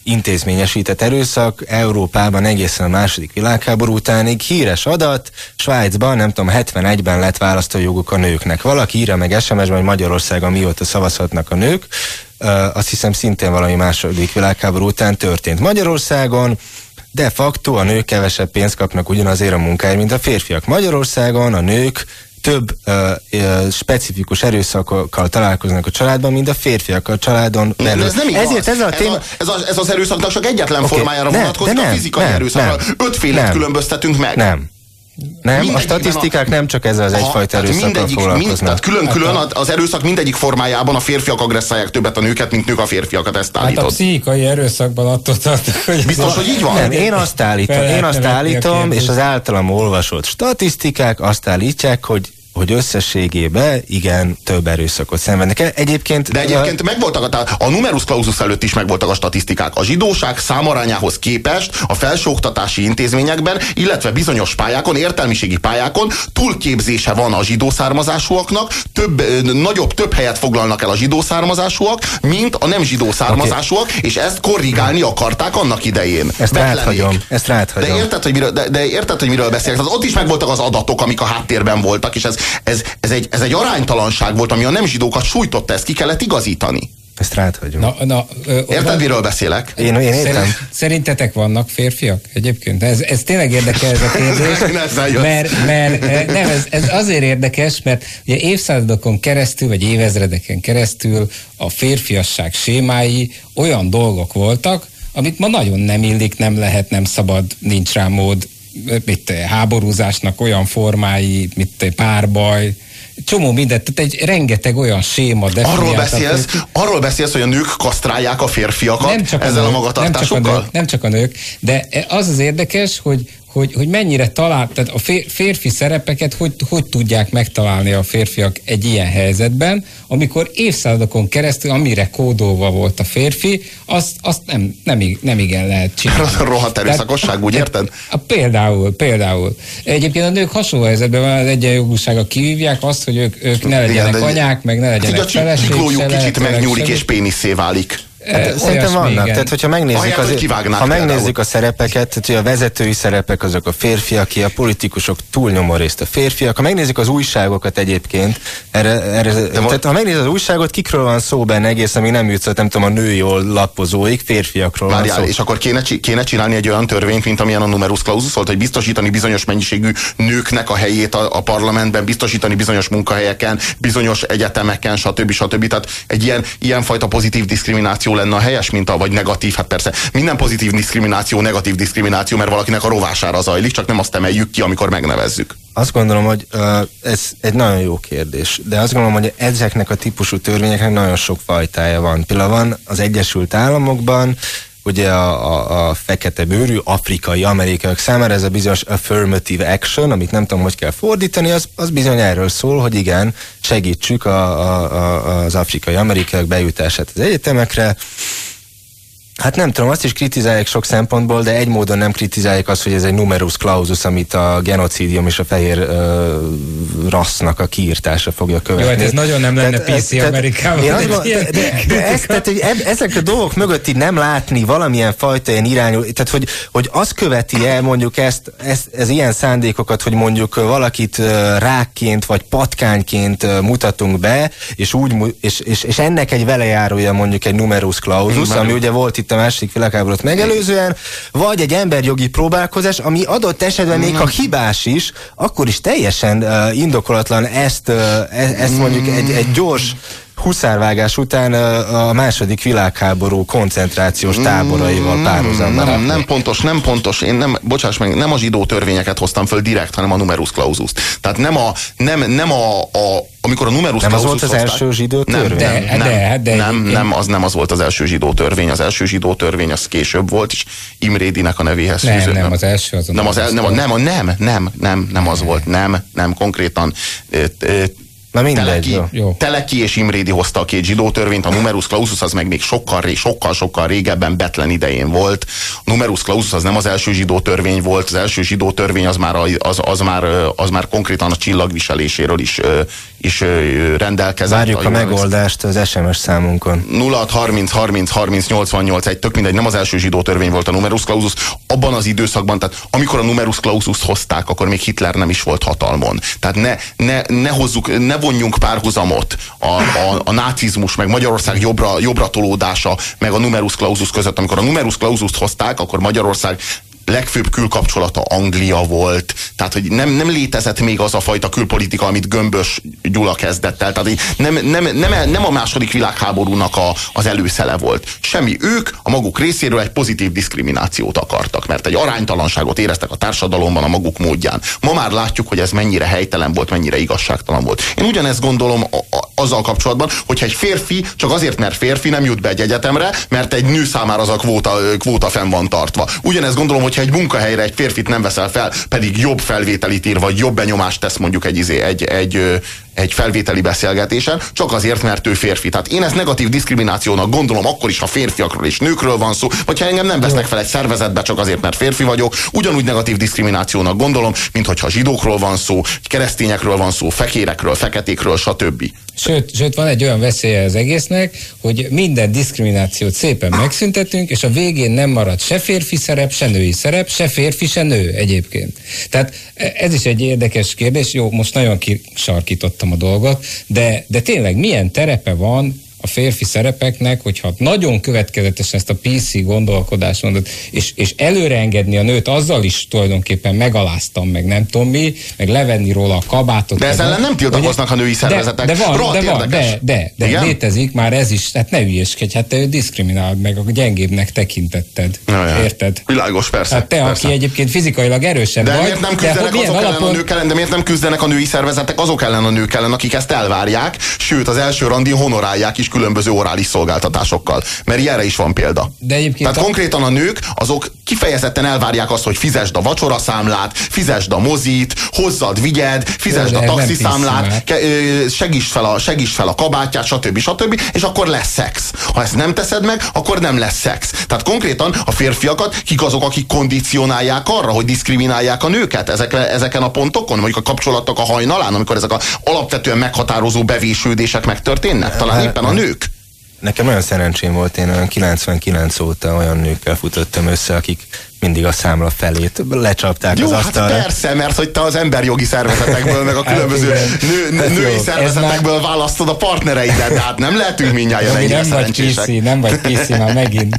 intézményesített erőszak Európában egészen a második világháború utánig. Híres adat, Svájcban, nem tudom, 71-ben lett választójoguk a nőknek. Valaki írja meg SMS-ben, hogy Magyarországon mióta szavazhatnak a nők. Azt hiszem szintén valami második világháború után történt. Magyarországon de facto a nők kevesebb pénzt kapnak ugyanazért a munkáért, mint a férfiak. Magyarországon a nők több ö, ö, specifikus erőszakkal találkoznak a családban, mint a férfiak a családon belül. Ez nem igaz. Ezért ez a téma... Ez, a, ez, a, ez az erőszaknak csak egyetlen okay. formájára nem, vonatkozik, nem, a fizikai nem, erőszakra. Ötfélet különböztetünk meg. Nem. Nem, a statisztikák a, nem csak ezzel az egyfajta erőszakkal foglalkoznak. tehát külön-külön hát az erőszak mindegyik formájában a férfiak agresszálják többet a nőket, mint nők a férfiakat, ezt állítod. Hát a pszichikai erőszakban attól tartok, hogy... Biztos, hogy így van? Nem, én azt állítom, én azt állítom és az általam olvasott statisztikák azt állítják, hogy hogy összességében igen, több erőszakot szenvednek el. Egyébként... De egyébként a... megvoltak, a, a numerus clausus előtt is megvoltak a statisztikák. A zsidóság számarányához képest a felsőoktatási intézményekben, illetve bizonyos pályákon, értelmiségi pályákon túlképzése van a zsidó származásúaknak, több, nagyobb, több helyet foglalnak el a zsidó származásúak, mint a nem zsidó származásúak, okay. és ezt korrigálni akarták annak idején. Ezt ráthagyom. Ezt ráthagyom. De érted, hogy miről, de, de érted, hogy miről beszélek? Tehát ott is megvoltak az adatok, amik a háttérben voltak, és ez ez, ez, egy, ez egy aránytalanság volt, ami a nem zsidókat sújtotta, ezt ki kellett igazítani. Ezt rád hagyom. Na, na, ö, Érted, van... miről beszélek? Én, én értem. Szerintetek vannak férfiak egyébként? Ez, ez tényleg érdekel ez a kérdés. mert, mert nem, ez, ez azért érdekes, mert ugye évszázadokon keresztül, vagy évezredeken keresztül a férfiasság sémái olyan dolgok voltak, amit ma nagyon nem illik, nem lehet, nem szabad, nincs rá mód, mit, háborúzásnak olyan formái, mit, párbaj, csomó mindent, tehát egy rengeteg olyan séma Arról beszélsz, arról beszélsz, hogy a nők kasztrálják a férfiakat nem csak ezzel a, nők, a magatartásukkal? Nem csak a, nők, nem csak a nők, de az az érdekes, hogy hogy, hogy mennyire talál, tehát a férfi szerepeket hogy, hogy tudják megtalálni a férfiak egy ilyen helyzetben, amikor évszázadokon keresztül, amire kódolva volt a férfi, azt, azt nem, nem, nem igen lehet csinálni. Rohadt erőszakosság, úgy érted? A, például, például. Egyébként a nők hasonló helyzetben van, az egyenjogúsága kivívják azt, hogy ők, ők ne legyenek igen, anyák, meg ne legyenek hát, feleség. A kicsit megnyúlik és péniszé válik. Hát, szerintem vannak. Igen. Tehát, hogyha megnézzük, Ahelyett, az, ha megnézzük a szerepeket, tehát, hogy a vezetői szerepek azok a férfiak, a politikusok túlnyomó részt a férfiak. Ha megnézzük az újságokat egyébként, erre, erre, tehát, ha megnézzük az újságot, kikről van szó benne egész, ami nem jut, nem tudom, a női lapozóik, férfiakról Várjál, van szó. és akkor kéne, kéne csinálni egy olyan törvényt, mint amilyen a numerus clausus volt, hogy biztosítani bizonyos mennyiségű nőknek a helyét a, a parlamentben, biztosítani bizonyos munkahelyeken, bizonyos egyetemeken, stb. stb. Tehát egy ilyen, ilyen fajta pozitív diszkrimináció lenne a helyes minta, vagy negatív? Hát persze, minden pozitív diszkrimináció negatív diszkrimináció, mert valakinek a rovására zajlik, csak nem azt emeljük ki, amikor megnevezzük. Azt gondolom, hogy uh, ez egy nagyon jó kérdés, de azt gondolom, hogy ezeknek a típusú törvényeknek nagyon sok fajtája van. Például van az Egyesült Államokban, ugye a, a, a fekete bőrű afrikai amerikaiak számára ez a bizonyos affirmative action, amit nem tudom, hogy kell fordítani, az, az bizony erről szól, hogy igen, segítsük a, a, a, az afrikai amerikaiak bejutását az egyetemekre, Hát nem tudom, azt is kritizálják sok szempontból, de egy módon nem kritizálják azt, hogy ez egy numerus clausus, amit a genocidium és a fehér uh, rassznak a kiírtása fogja követni. Jó, hát ez nagyon nem lenne tehát, PC tehát, Amerikában. Tehát, de, de, de ezt, tehát, hogy eb, ezek a dolgok mögött így nem látni valamilyen fajta ilyen irányú, tehát hogy, hogy az követi el mondjuk ezt, ezt, ez ilyen szándékokat, hogy mondjuk valakit rákként vagy patkányként mutatunk be, és, úgy, és, és, és ennek egy velejárója mondjuk egy numerus clausus, ami ugye volt itt itt a második világháborút megelőzően, vagy egy emberjogi próbálkozás, ami adott esetben még ha hibás is, akkor is teljesen uh, indokolatlan ezt, uh, ezt mondjuk egy, egy gyors huszárvágás után a második világháború koncentrációs táboraival párhuzamban. Nem, nem pontos, nem pontos. Én nem, bocsáss meg, nem a zsidó törvényeket hoztam föl direkt, hanem a numerus clausus. Tehát nem a, nem, nem a, a amikor a numerus nem az volt az hozták, első zsidó törvény? Nem, de, nem, de, de, nem, nem, az nem az volt az első zsidó törvény. Az első zsidó törvény az később volt, és Imrédinek a nevéhez nem, fűződött. Nem, az első az nem, az, nem, nem, nem, nem, nem, nem, nem az volt, nem, nem, konkrétan Na mindegy, Teleki, jó. Teleki és Imrédi hozta a két zsidó törvényt, a numerus clausus az meg még sokkal, sokkal, sokkal régebben Betlen idején volt. A numerus clausus az nem az első zsidó törvény volt, az első zsidó törvény az már, az, az már, az már konkrétan a csillagviseléséről is, is rendelkezett. Várjuk a, a megoldást az SMS számunkon. 0 30 30 30 88 egy, tök mindegy, nem az első zsidó törvény volt a numerus clausus. Abban az időszakban, tehát amikor a numerus clausus hozták, akkor még Hitler nem is volt hatalmon. Tehát ne, ne, ne hozzuk, ne vonjunk párhuzamot a, a, a nácizmus, meg Magyarország jobbra, jobbra tolódása, meg a numerus clausus között. Amikor a numerus clausus hozták, akkor Magyarország legfőbb külkapcsolata Anglia volt, tehát hogy nem, nem létezett még az a fajta külpolitika, amit Gömbös Gyula kezdett el, tehát nem, nem, nem, nem a második világháborúnak a, az előszele volt. Semmi. Ők a maguk részéről egy pozitív diszkriminációt akartak, mert egy aránytalanságot éreztek a társadalomban a maguk módján. Ma már látjuk, hogy ez mennyire helytelen volt, mennyire igazságtalan volt. Én ugyanezt gondolom a, a, azzal kapcsolatban, hogyha egy férfi csak azért, mert férfi nem jut be egy egyetemre, mert egy nő számára az a kvóta, kvóta fenn van tartva. Ugyanezt gondolom, hogyha egy munkahelyre egy férfit nem veszel fel, pedig jobb felvételit ír, vagy jobb benyomást tesz mondjuk egy, izé, egy, egy, egy felvételi beszélgetésen, csak azért, mert ő férfi. Tehát én ezt negatív diszkriminációnak gondolom akkor is, ha férfiakról és nőkről van szó, vagy ha engem nem vesznek fel egy szervezetbe csak azért, mert férfi vagyok, ugyanúgy negatív diszkriminációnak gondolom, mint hogyha zsidókról van szó, keresztényekről van szó, fekérekről, feketékről, stb. Sőt, sőt, van egy olyan veszélye az egésznek, hogy minden diszkriminációt szépen megszüntetünk, és a végén nem marad se férfi szerep, se női szerep, se férfi, se nő egyébként. Tehát ez is egy érdekes kérdés. Jó, most nagyon kisarkítottam a dolgot, de, de tényleg milyen terepe van a férfi szerepeknek, hogyha nagyon következetesen ezt a PC gondolkodást mondod, és, és előreengedni a nőt, azzal is tulajdonképpen megaláztam, meg nem tudom mi, meg levenni róla a kabátot. De ezzel nem tiltakoznak a női szervezetek. De, de van, de, van de, de, de Igen? létezik már ez is, hát ne ügyeskedj, hát te diszkrimináld meg, a gyengébbnek tekintetted. Ja, Érted? Világos, persze. Hát te, persze. aki egyébként fizikailag erősebb de vagy. Miért nem küzdenek de, azok alapon... ellen a nők ellen, de miért nem küzdenek a női szervezetek azok ellen a nők ellen, akik ezt elvárják, sőt az első randi honorálják is különböző orális szolgáltatásokkal. Mert ilyenre is van példa. De egyébként Tehát a... konkrétan a nők, azok kifejezetten elvárják azt, hogy fizesd a vacsoraszámlát, fizesd a mozit, hozzad, vigyed, fizesd a taxiszámlát, segíts fel, a, segíts fel a kabátját, stb. stb. És akkor lesz szex. Ha ezt nem teszed meg, akkor nem lesz szex. Tehát konkrétan a férfiakat, kik azok, akik kondicionálják arra, hogy diszkriminálják a nőket ezekre, ezeken a pontokon, mondjuk a kapcsolatok a hajnalán, amikor ezek a alapvetően meghatározó bevésődések megtörténnek, talán éppen a nők. Nekem olyan szerencsém volt, én olyan 99 óta olyan nőkkel futottam össze, akik mindig a számla felét lecsapták Jó, az hát asztalra. persze, mert hogy te az emberjogi szervezetekből, meg a hát különböző nő, hát női jó, szervezetekből már... választod a partnereidet, de hát nem lehetünk mindjárt ennyire nem vagy PC, nem vagy PC már megint.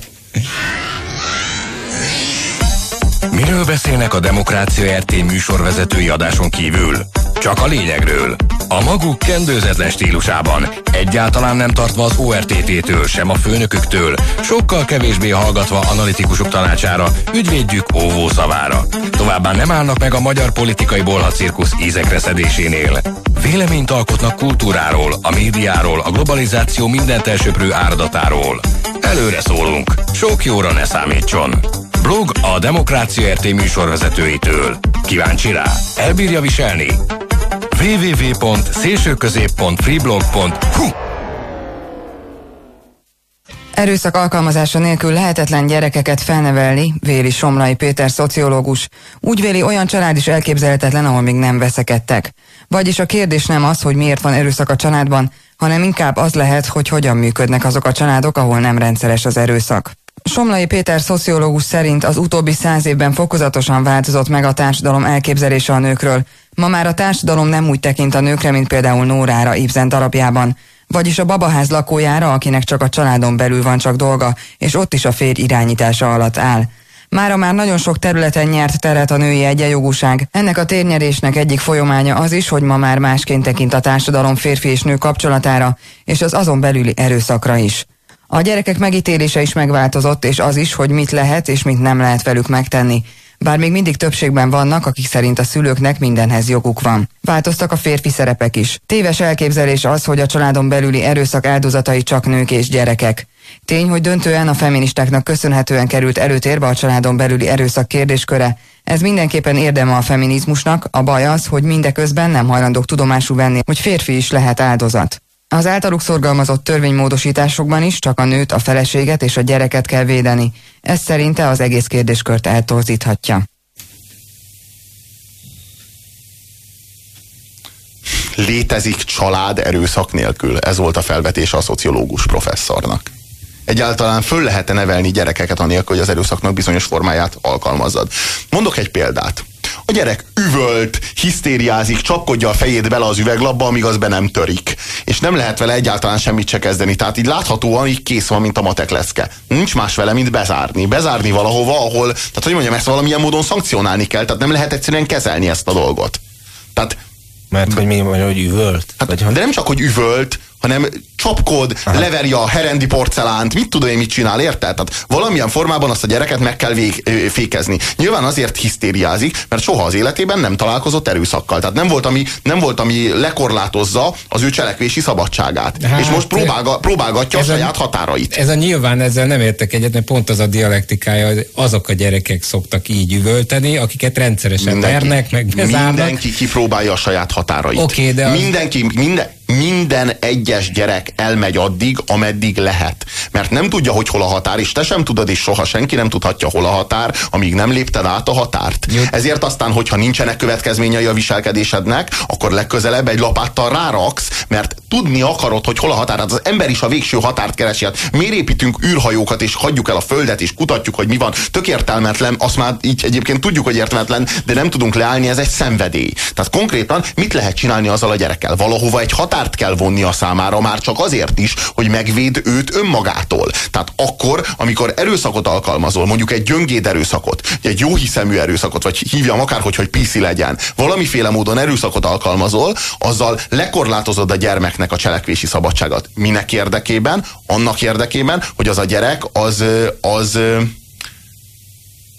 Miről beszélnek a Demokrácia RT műsorvezetői adáson kívül? Csak a lényegről. A maguk kendőzetlen stílusában, egyáltalán nem tartva az ORTT-től, sem a főnöküktől, sokkal kevésbé hallgatva analitikusok tanácsára, ügyvédjük óvó szavára. Továbbá nem állnak meg a magyar politikai bolhacirkusz ízekre szedésénél. Véleményt alkotnak kultúráról, a médiáról, a globalizáció mindent elsöprő áradatáról. Előre szólunk, sok jóra ne számítson. Blog a Demokrácia RT műsorvezetőitől. Kíváncsi rá? Elbírja viselni? www.szélsőközép.freeblog.hu Erőszak alkalmazása nélkül lehetetlen gyerekeket felnevelni, véli Somlai Péter szociológus. Úgy véli, olyan család is elképzelhetetlen, ahol még nem veszekedtek. Vagyis a kérdés nem az, hogy miért van erőszak a családban, hanem inkább az lehet, hogy hogyan működnek azok a családok, ahol nem rendszeres az erőszak. Somlai Péter szociológus szerint az utóbbi száz évben fokozatosan változott meg a társadalom elképzelése a nőkről. Ma már a társadalom nem úgy tekint a nőkre, mint például Nórára Ibzen darabjában, vagyis a babaház lakójára, akinek csak a családon belül van csak dolga, és ott is a férj irányítása alatt áll. Mára már nagyon sok területen nyert teret a női egyenjogúság. Ennek a térnyerésnek egyik folyamánya az is, hogy ma már másként tekint a társadalom férfi és nő kapcsolatára, és az azon belüli erőszakra is. A gyerekek megítélése is megváltozott, és az is, hogy mit lehet és mit nem lehet velük megtenni. Bár még mindig többségben vannak, akik szerint a szülőknek mindenhez joguk van. Változtak a férfi szerepek is. Téves elképzelés az, hogy a családon belüli erőszak áldozatai csak nők és gyerekek. Tény, hogy döntően a feministáknak köszönhetően került előtérbe a családon belüli erőszak kérdésköre. Ez mindenképpen érdeme a feminizmusnak, a baj az, hogy mindeközben nem hajlandók tudomásul venni, hogy férfi is lehet áldozat. Az általuk szorgalmazott törvénymódosításokban is csak a nőt, a feleséget és a gyereket kell védeni. Ez szerinte az egész kérdéskört eltorzíthatja. Létezik család erőszak nélkül? Ez volt a felvetése a szociológus professzornak. Egyáltalán föl lehet -e nevelni gyerekeket anélkül, hogy az erőszaknak bizonyos formáját alkalmazzad. Mondok egy példát A gyerek üvölt, hisztériázik, csapkodja a fejét bele az üveglapba, amíg az be nem törik. És nem lehet vele egyáltalán semmit se kezdeni. Tehát így láthatóan így kész van, mint a matek leszke. Nincs más vele, mint bezárni. Bezárni valahova, ahol, tehát hogy mondjam, ezt valamilyen módon szankcionálni kell, tehát nem lehet egyszerűen kezelni ezt a dolgot. Tehát mert hogy mi, hogy üvölt? Hát, vagy, de nem csak, hogy üvölt, hanem csapkod, Aha. leveri a herendi porcelánt, mit tudom én, mit csinál, érted? Tehát valamilyen formában azt a gyereket meg kell vég, ö, fékezni. Nyilván azért hisztériázik, mert soha az életében nem találkozott erőszakkal. Tehát nem volt, ami, nem volt, ami lekorlátozza az ő cselekvési szabadságát. Hát, és most próbálga, próbálgatja a saját határait. Ez a nyilván ezzel nem értek egyet, mert pont az a dialektikája, hogy azok a gyerekek szoktak így üvölteni, akiket rendszeresen mindenki, vernek, meg bezárnak. Mindenki kipróbálja a saját határait. Okay, de az... Mindenki, minden, minden egyes gyerek elmegy addig, ameddig lehet. Mert nem tudja, hogy hol a határ, és te sem tudod, és soha senki nem tudhatja, hol a határ, amíg nem lépted át a határt. Jó. Ezért aztán, hogyha nincsenek következményei a viselkedésednek, akkor legközelebb egy lapáttal ráraksz, mert tudni akarod, hogy hol a határ. Hát az ember is a végső határt keresi. Hát miért építünk űrhajókat, és hagyjuk el a földet, és kutatjuk, hogy mi van. Tök értelmetlen, azt már így egyébként tudjuk, hogy értelmetlen, de nem tudunk leállni, ez egy szenvedély. Tehát konkrétan mit lehet csinálni azzal a gyerekkel? Valahova egy határ határt kell vonni a számára, már csak azért is, hogy megvéd őt önmagától. Tehát akkor, amikor erőszakot alkalmazol, mondjuk egy gyöngéd erőszakot, egy jó hiszemű erőszakot, vagy hívjam akárhogy, hogy piszi legyen, valamiféle módon erőszakot alkalmazol, azzal lekorlátozod a gyermeknek a cselekvési szabadságát. Minek érdekében? Annak érdekében, hogy az a gyerek az, az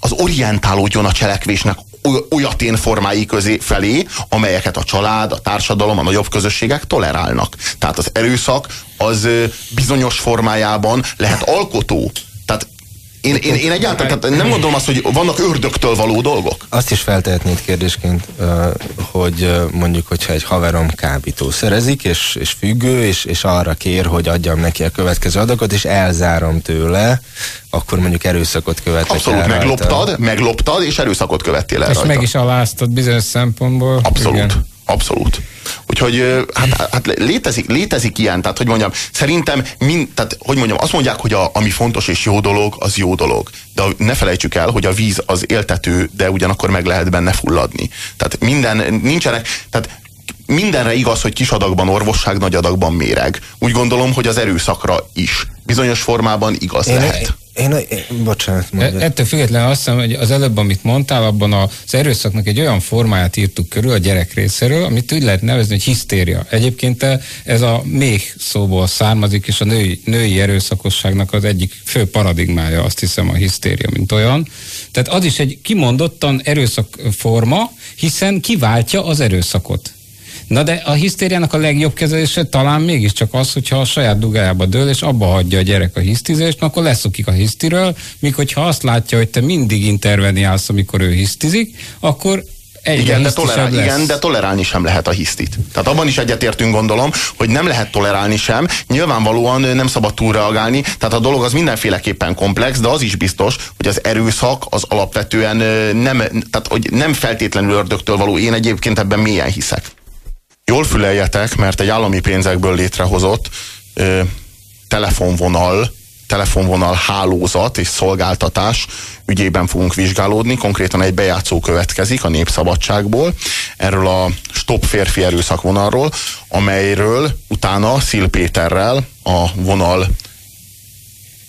az orientálódjon a cselekvésnek olyatén formái közé felé, amelyeket a család, a társadalom, a nagyobb közösségek tolerálnak. Tehát az erőszak az bizonyos formájában lehet alkotó. Én, én, én egyáltalán tehát nem gondolom azt, hogy vannak ördögtől való dolgok. Azt is feltehetnéd kérdésként, hogy mondjuk, hogyha egy haverom kábítószerezik, és, és függő, és, és arra kér, hogy adjam neki a következő adagot, és elzárom tőle, akkor mondjuk erőszakot követek Abszolút, el megloptad, rajta. megloptad, és erőszakot követtél el És rajta. meg is aláztad bizonyos szempontból. Abszolút. Igen. Abszolút. Úgyhogy hát, hát létezik, létezik ilyen, tehát hogy mondjam, szerintem, mind, tehát hogy mondjam, azt mondják, hogy a, ami fontos és jó dolog, az jó dolog. De ne felejtsük el, hogy a víz az éltető, de ugyanakkor meg lehet benne fulladni. Tehát minden, nincsenek, tehát mindenre igaz, hogy kis adagban orvosság, nagy adagban méreg. Úgy gondolom, hogy az erőszakra is. Bizonyos formában igaz én, lehet. Én, én, bocsánat, mondja. Ettől függetlenül azt hiszem, hogy az előbb, amit mondtál, abban az erőszaknak egy olyan formáját írtuk körül a gyerek részéről, amit úgy lehet nevezni, hogy hisztéria. Egyébként ez a még szóból származik, és a női, női erőszakosságnak az egyik fő paradigmája, azt hiszem, a hisztéria, mint olyan. Tehát az is egy kimondottan erőszakforma, hiszen kiváltja az erőszakot. Na de a hisztériának a legjobb kezelése talán mégiscsak az, hogyha a saját dugájába dől, és abba hagyja a gyerek a hisztizést, akkor leszokik a hisztiről, míg hogyha azt látja, hogy te mindig interveniálsz, amikor ő hisztizik, akkor igen, de tolerál, igen, de tolerálni sem lehet a hisztit. Tehát abban is egyetértünk gondolom, hogy nem lehet tolerálni sem. Nyilvánvalóan nem szabad túlreagálni, tehát a dolog az mindenféleképpen komplex, de az is biztos, hogy az erőszak az alapvetően nem, tehát, hogy nem feltétlenül ördögtől való. Én egyébként ebben mélyen hiszek. Jól füleljetek, mert egy állami pénzekből létrehozott ö, telefonvonal, telefonvonal hálózat és szolgáltatás ügyében fogunk vizsgálódni. Konkrétan egy bejátszó következik a Népszabadságból, erről a Stop férfi erőszak vonalról, amelyről utána Szil Péterrel, a vonal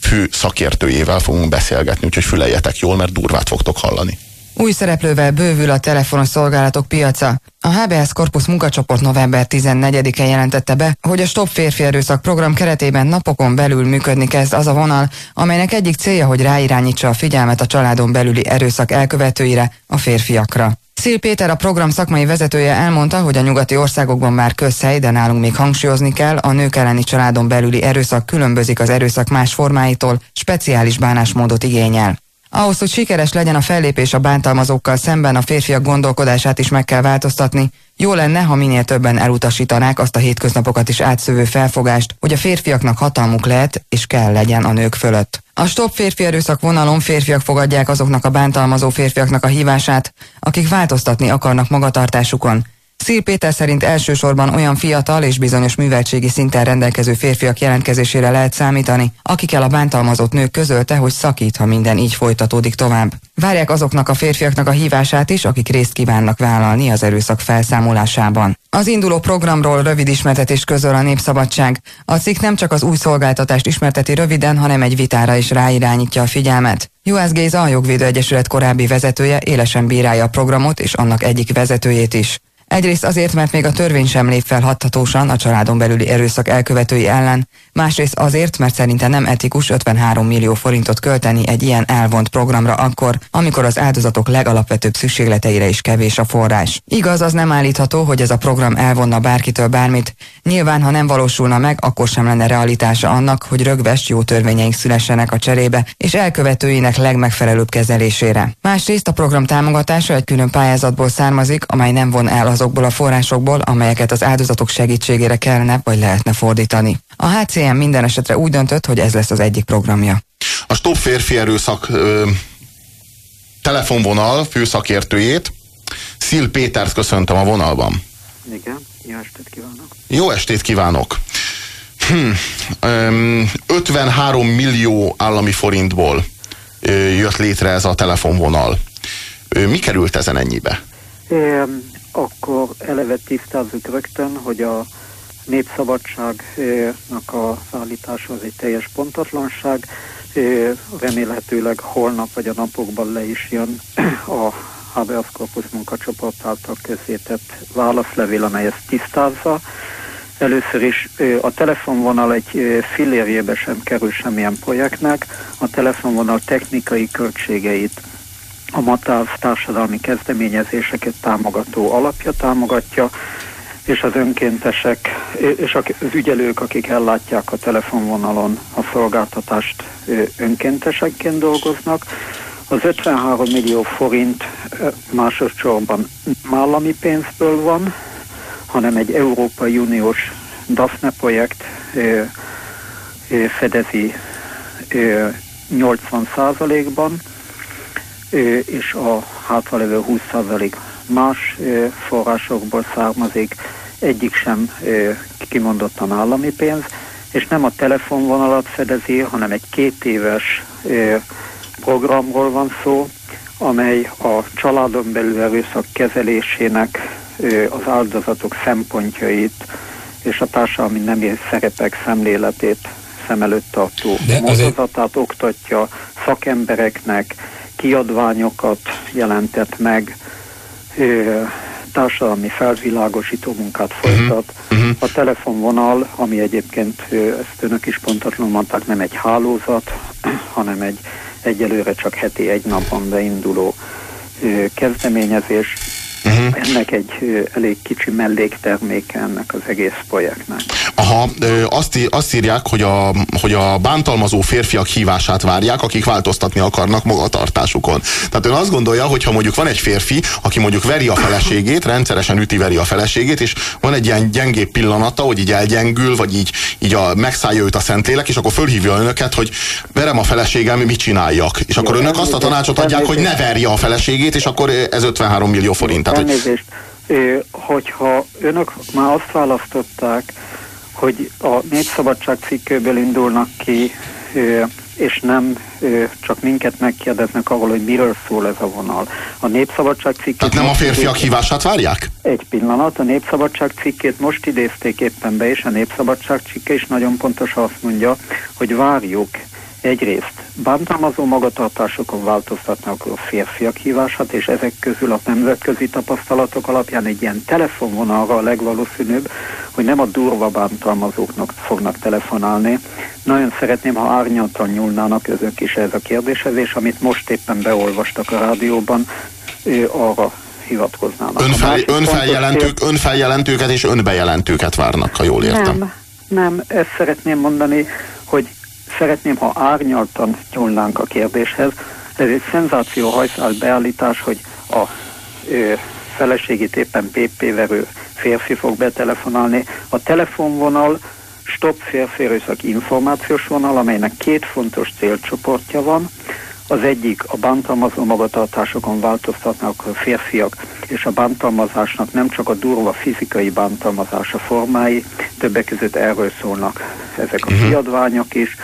fő szakértőjével fogunk beszélgetni, úgyhogy füleljetek jól, mert durvát fogtok hallani. Új szereplővel bővül a telefonos szolgálatok piaca. A HBS Corpus munkacsoport november 14-e jelentette be, hogy a Stop férfi erőszak program keretében napokon belül működni kezd az a vonal, amelynek egyik célja, hogy ráirányítsa a figyelmet a családon belüli erőszak elkövetőire, a férfiakra. Szil Péter, a program szakmai vezetője elmondta, hogy a nyugati országokban már közhely, de nálunk még hangsúlyozni kell, a nők elleni családon belüli erőszak különbözik az erőszak más formáitól, speciális bánásmódot igényel. Ahhoz, hogy sikeres legyen a fellépés a bántalmazókkal szemben, a férfiak gondolkodását is meg kell változtatni. Jó lenne, ha minél többen elutasítanák azt a hétköznapokat is átszövő felfogást, hogy a férfiaknak hatalmuk lehet és kell legyen a nők fölött. A Stop férfi erőszak vonalon férfiak fogadják azoknak a bántalmazó férfiaknak a hívását, akik változtatni akarnak magatartásukon. Szír Péter szerint elsősorban olyan fiatal és bizonyos műveltségi szinten rendelkező férfiak jelentkezésére lehet számítani, akikkel a bántalmazott nők közölte, hogy szakít, ha minden így folytatódik tovább. Várják azoknak a férfiaknak a hívását is, akik részt kívánnak vállalni az erőszak felszámolásában. Az induló programról rövid ismertetés közöl a Népszabadság. A cikk nem csak az új szolgáltatást ismerteti röviden, hanem egy vitára is ráirányítja a figyelmet. Juhász Géza, a Jogvédő Egyesület korábbi vezetője élesen bírálja a programot és annak egyik vezetőjét is. Egyrészt azért, mert még a törvény sem lép fel hathatósan a családon belüli erőszak elkövetői ellen, másrészt azért, mert szerinte nem etikus 53 millió forintot költeni egy ilyen elvont programra akkor, amikor az áldozatok legalapvetőbb szükségleteire is kevés a forrás. Igaz, az nem állítható, hogy ez a program elvonna bárkitől bármit. Nyilván, ha nem valósulna meg, akkor sem lenne realitása annak, hogy rögvest jó törvényeink szülessenek a cserébe, és elkövetőinek legmegfelelőbb kezelésére. Másrészt a program támogatása egy külön pályázatból származik, amely nem von el azokból a forrásokból, amelyeket az áldozatok segítségére kellene vagy lehetne fordítani. A HCM minden esetre úgy döntött, hogy ez lesz az egyik programja. A Stop Férfi Erőszak ö, telefonvonal főszakértőjét, Szil Pétert köszöntöm a vonalban. Igen, jó estét kívánok. Jó estét kívánok. Hm, ö, 53 millió állami forintból ö, jött létre ez a telefonvonal. Ö, mi került ezen ennyibe? Akkor eleve tisztázzuk rögtön, hogy a népszabadságnak az állítása az egy teljes pontatlanság. Remélhetőleg holnap vagy a napokban le is jön a habeas corpus munkacsoport által közzétett válaszlevél, amely ezt tisztázza. Először is a telefonvonal egy fillérjébe sem kerül semmilyen projektnek. A telefonvonal technikai költségeit a MATÁV társadalmi kezdeményezéseket támogató alapja támogatja, és az önkéntesek és az ügyelők, akik ellátják a telefonvonalon a szolgáltatást önkéntesekként dolgoznak. Az 53 millió forint másodszorban állami pénzből van, hanem egy Európai Uniós DAFNE projekt fedezi 80 ban és a hátralévő 20% más forrásokból származik, egyik sem kimondottan állami pénz, és nem a telefonvonalat fedezi, hanem egy két éves programról van szó, amely a családon belül erőszak kezelésének az áldozatok szempontjait és a társadalmi nemi szerepek szemléletét szem előtt tartó módozatát oktatja szakembereknek, kiadványokat jelentett meg, társadalmi felvilágosító munkát folytat. Uh-huh. A telefonvonal, ami egyébként, ezt önök is pontatlanul mondták, nem egy hálózat, hanem egy egyelőre csak heti egy napon beinduló kezdeményezés, Uh-huh. Ennek egy elég kicsi mellékterméke ennek az egész projektnek. Aha, azt, azt írják, hogy a, hogy a bántalmazó férfiak hívását várják, akik változtatni akarnak magatartásukon. Tehát ön azt gondolja, hogy ha mondjuk van egy férfi, aki mondjuk veri a feleségét, rendszeresen üti veri a feleségét, és van egy ilyen gyengébb pillanata, hogy így elgyengül, vagy így, így a, megszállja őt a Szentlélek, és akkor fölhívja önöket, hogy verem a feleségem, mit csináljak. És akkor önök azt a tanácsot adják, hogy ne verje a feleségét, és akkor ez 53 millió forint. Tehát, Elnézést, hogyha önök már azt választották, hogy a Népszabadság cikkőből indulnak ki, és nem csak minket megkérdeznek arról, hogy miről szól ez a vonal. A Népszabadság cikkét... Tehát nem a férfiak hívását várják? Egy pillanat, a Népszabadság cikkét most idézték éppen be, és a Népszabadság cikke is nagyon pontos azt mondja, hogy várjuk Egyrészt bántalmazó magatartásokon változtatnak a férfiak hívását, és ezek közül a nemzetközi tapasztalatok alapján egy ilyen telefonvonalra a legvalószínűbb, hogy nem a durva bántalmazóknak fognak telefonálni. Nagyon szeretném, ha árnyaltan nyúlnának özök is ez a kérdéshez, és amit most éppen beolvastak a rádióban, arra hivatkoznának. Önfel, önfeljelentők, önfeljelentőket és önbejelentőket várnak, ha jól értem. Nem, nem, ezt szeretném mondani, szeretném, ha árnyaltan nyúlnánk a kérdéshez. Ez egy szenzációhajszál beállítás, hogy a ö, feleségét éppen PP verő férfi fog betelefonálni. A telefonvonal Stop férfi erőszak információs vonal, amelynek két fontos célcsoportja van. Az egyik a bántalmazó magatartásokon változtatnak a férfiak, és a bántalmazásnak nem csak a durva fizikai bántalmazása formái, többek között erről szólnak ezek a kiadványok is,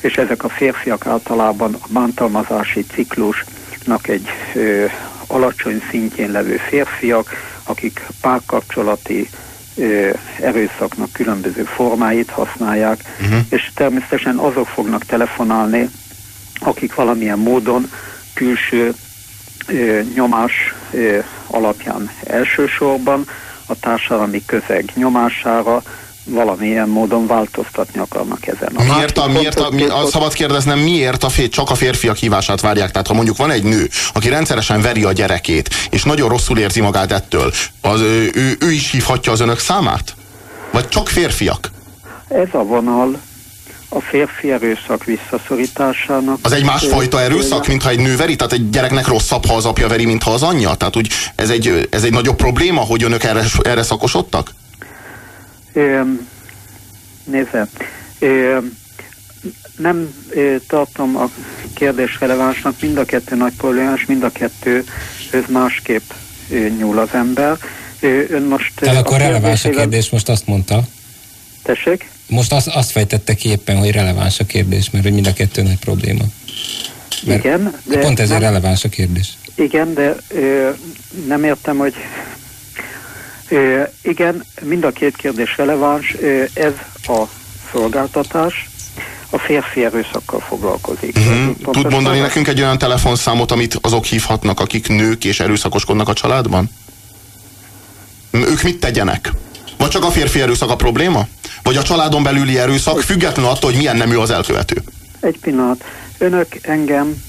és ezek a férfiak általában a bántalmazási ciklusnak egy ö, alacsony szintjén levő férfiak, akik párkapcsolati ö, erőszaknak különböző formáit használják, uh-huh. és természetesen azok fognak telefonálni, akik valamilyen módon külső ö, nyomás ö, alapján elsősorban a társadalmi közeg nyomására valamilyen módon változtatni akarnak ezen. A miért, a, miért a, mi, a, szabad kérdeznem, miért a fér, csak a férfiak hívását várják? Tehát ha mondjuk van egy nő, aki rendszeresen veri a gyerekét, és nagyon rosszul érzi magát ettől, az, ő, ő, ő is hívhatja az önök számát? Vagy csak férfiak? Ez a vonal a férfi erőszak visszaszorításának. Az egy másfajta erőszak, mintha egy nő veri? Tehát egy gyereknek rosszabb, ha az apja veri, mint ha az anyja? Tehát úgy ez egy, ez egy nagyobb probléma, hogy önök erre, erre szakosodtak? Nézze, nem tartom a kérdés relevánsnak, mind a kettő nagy problémás, mind a kettő ez másképp nyúl az ember. Ön most Tehát akkor releváns a kérdés, most azt mondta. Tessék? Most azt, azt fejtette ki éppen, hogy releváns a kérdés, mert hogy mind a kettő nagy probléma. Mert igen, de... Pont ezért nem, releváns a kérdés. Igen, de ö, nem értem, hogy igen, mind a két kérdés releváns. Ez a szolgáltatás a férfi erőszakkal foglalkozik. Uh-huh. Tud mondani nekünk egy olyan telefonszámot, amit azok hívhatnak, akik nők és erőszakoskodnak a családban? Ők mit tegyenek? Vagy csak a férfi erőszak a probléma? Vagy a családon belüli erőszak, függetlenül attól, hogy milyen nemű az elkövető? Egy pillanat. Önök engem,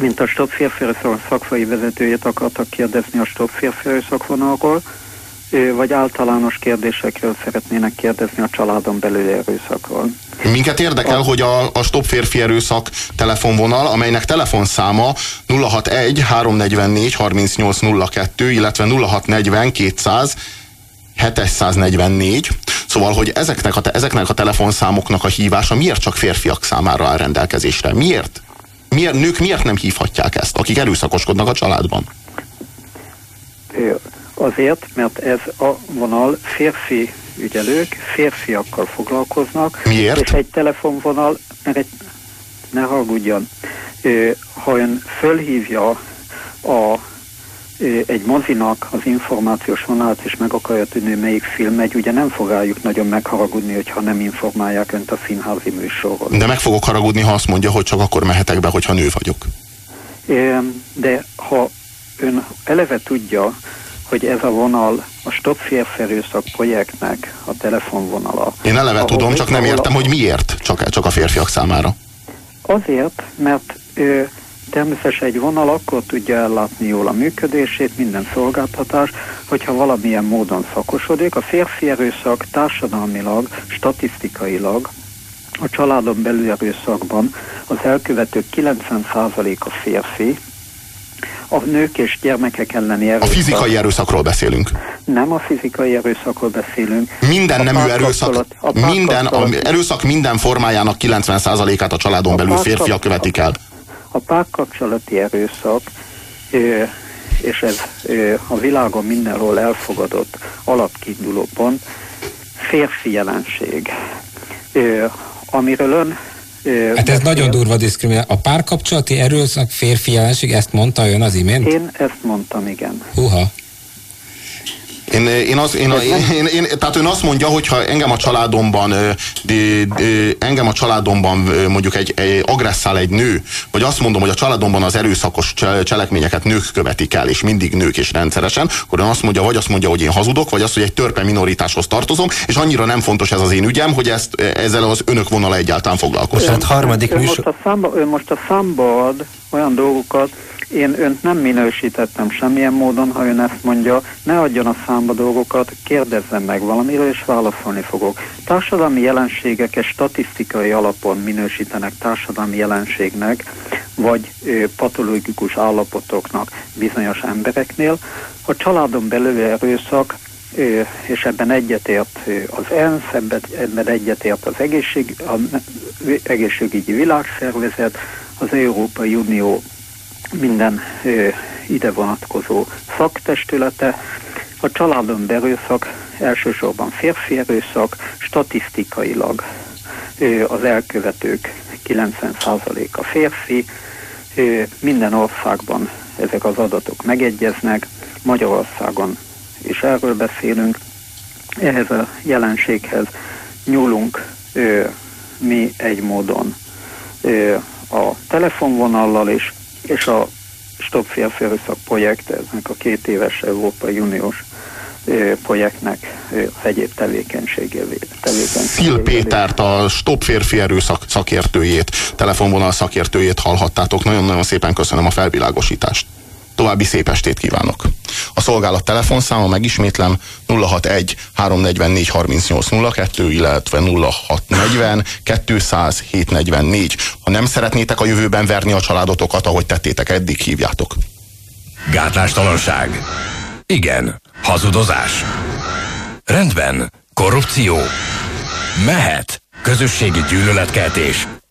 mint a Stop Férfi szakfai vezetőjét akartak kérdezni a Stop Férfi szakvonalról, vagy általános kérdésekről szeretnének kérdezni a családon belüli erőszakról. Minket érdekel, a... hogy a, a Stop Férfi Erőszak telefonvonal, amelynek telefonszáma 061 344 3802, illetve 0640 200 744. Szóval, hogy ezeknek a, ezeknek a telefonszámoknak a hívása miért csak férfiak számára áll rendelkezésre? Miért? miért? Nők miért nem hívhatják ezt, akik erőszakoskodnak a családban? Azért, mert ez a vonal férfi ügyelők, férfiakkal foglalkoznak. Miért? És egy telefonvonal, mert egy, ne haragudjon, ha ön fölhívja a egy mozinak az információs vonalat, és meg akarja tudni, melyik film megy, ugye nem fog rájuk nagyon megharagudni, hogyha nem informálják önt a színházi műsorról. De meg fogok haragudni, ha azt mondja, hogy csak akkor mehetek be, hogyha nő vagyok. De ha ön eleve tudja, hogy ez a vonal a Stop Férferőszak projektnek a telefonvonala. Én eleve tudom, csak nem értem, hogy miért csak, csak a férfiak számára. Azért, mert ő, Természetesen egy vonal akkor tudja ellátni jól a működését, minden szolgáltatás, hogyha valamilyen módon szakosodik. A férfi erőszak társadalmilag, statisztikailag a családon belül erőszakban az elkövetők 90%-a férfi, a nők és gyermekek elleni erőszak. A fizikai erőszakról beszélünk. Nem a fizikai erőszakról beszélünk. Minden a nemű erőszak, minden, a erőszak minden formájának 90%-át a családon a belül férfiak követik el. A párkapcsolati erőszak, és ez a világon mindenhol elfogadott alapkiinduló pont, férfi jelenség. Amiről ön Hát ez nagyon durva diszkriminál. A párkapcsolati erőszak férfi jelenség, ezt mondta ön az imént? Én ezt mondtam, igen. Uha. Én, én, az, én, én, én, tehát ön azt mondja, hogy ha engem a családomban de, de, engem a családomban mondjuk egy, egy agresszál egy nő, vagy azt mondom, hogy a családomban az erőszakos cselekményeket nők követik el, és mindig nők és rendszeresen, akkor ön azt mondja, vagy azt mondja, hogy én hazudok, vagy azt, hogy egy törpe minoritáshoz tartozom, és annyira nem fontos ez az én ügyem, hogy ezt, ezzel az önök vonala egyáltalán foglalkozik. Hát harmadik ön, műsor... most a számba, ön most a számba ad olyan dolgokat, én önt nem minősítettem semmilyen módon, ha ön ezt mondja, ne adjon a számba dolgokat, kérdezzen meg valamiről, és válaszolni fogok. Társadalmi jelenségeket statisztikai alapon minősítenek társadalmi jelenségnek, vagy ö, patológikus állapotoknak bizonyos embereknél. A családon belül erőszak és ebben egyetért az ENSZ, ebben, ebben egyetért az egészség, a egészségügyi világszervezet, az Európai Unió minden ö, ide vonatkozó szaktestülete. A családon erőszak elsősorban férfi erőszak, statisztikailag ö, az elkövetők 90%-a férfi, ö, minden országban ezek az adatok megegyeznek, Magyarországon is erről beszélünk, ehhez a jelenséghez nyúlunk ö, mi egy módon ö, a telefonvonallal is, és a Stop Férfi projekt, eznek a két éves Európai Uniós projektnek az egyéb tevékenységévé. Szil Pétert, a Stop Férfi Erőszak szakértőjét, telefonvonal szakértőjét hallhattátok. Nagyon-nagyon szépen köszönöm a felvilágosítást. További szép estét kívánok! A szolgálat telefonszáma, megismétlem, 061 344 3802, illetve 0640 200 744. Ha nem szeretnétek a jövőben verni a családotokat, ahogy tettétek eddig, hívjátok. Gátlástalanság. Igen. Hazudozás. Rendben. Korrupció. Mehet. Közösségi gyűlöletkeltés.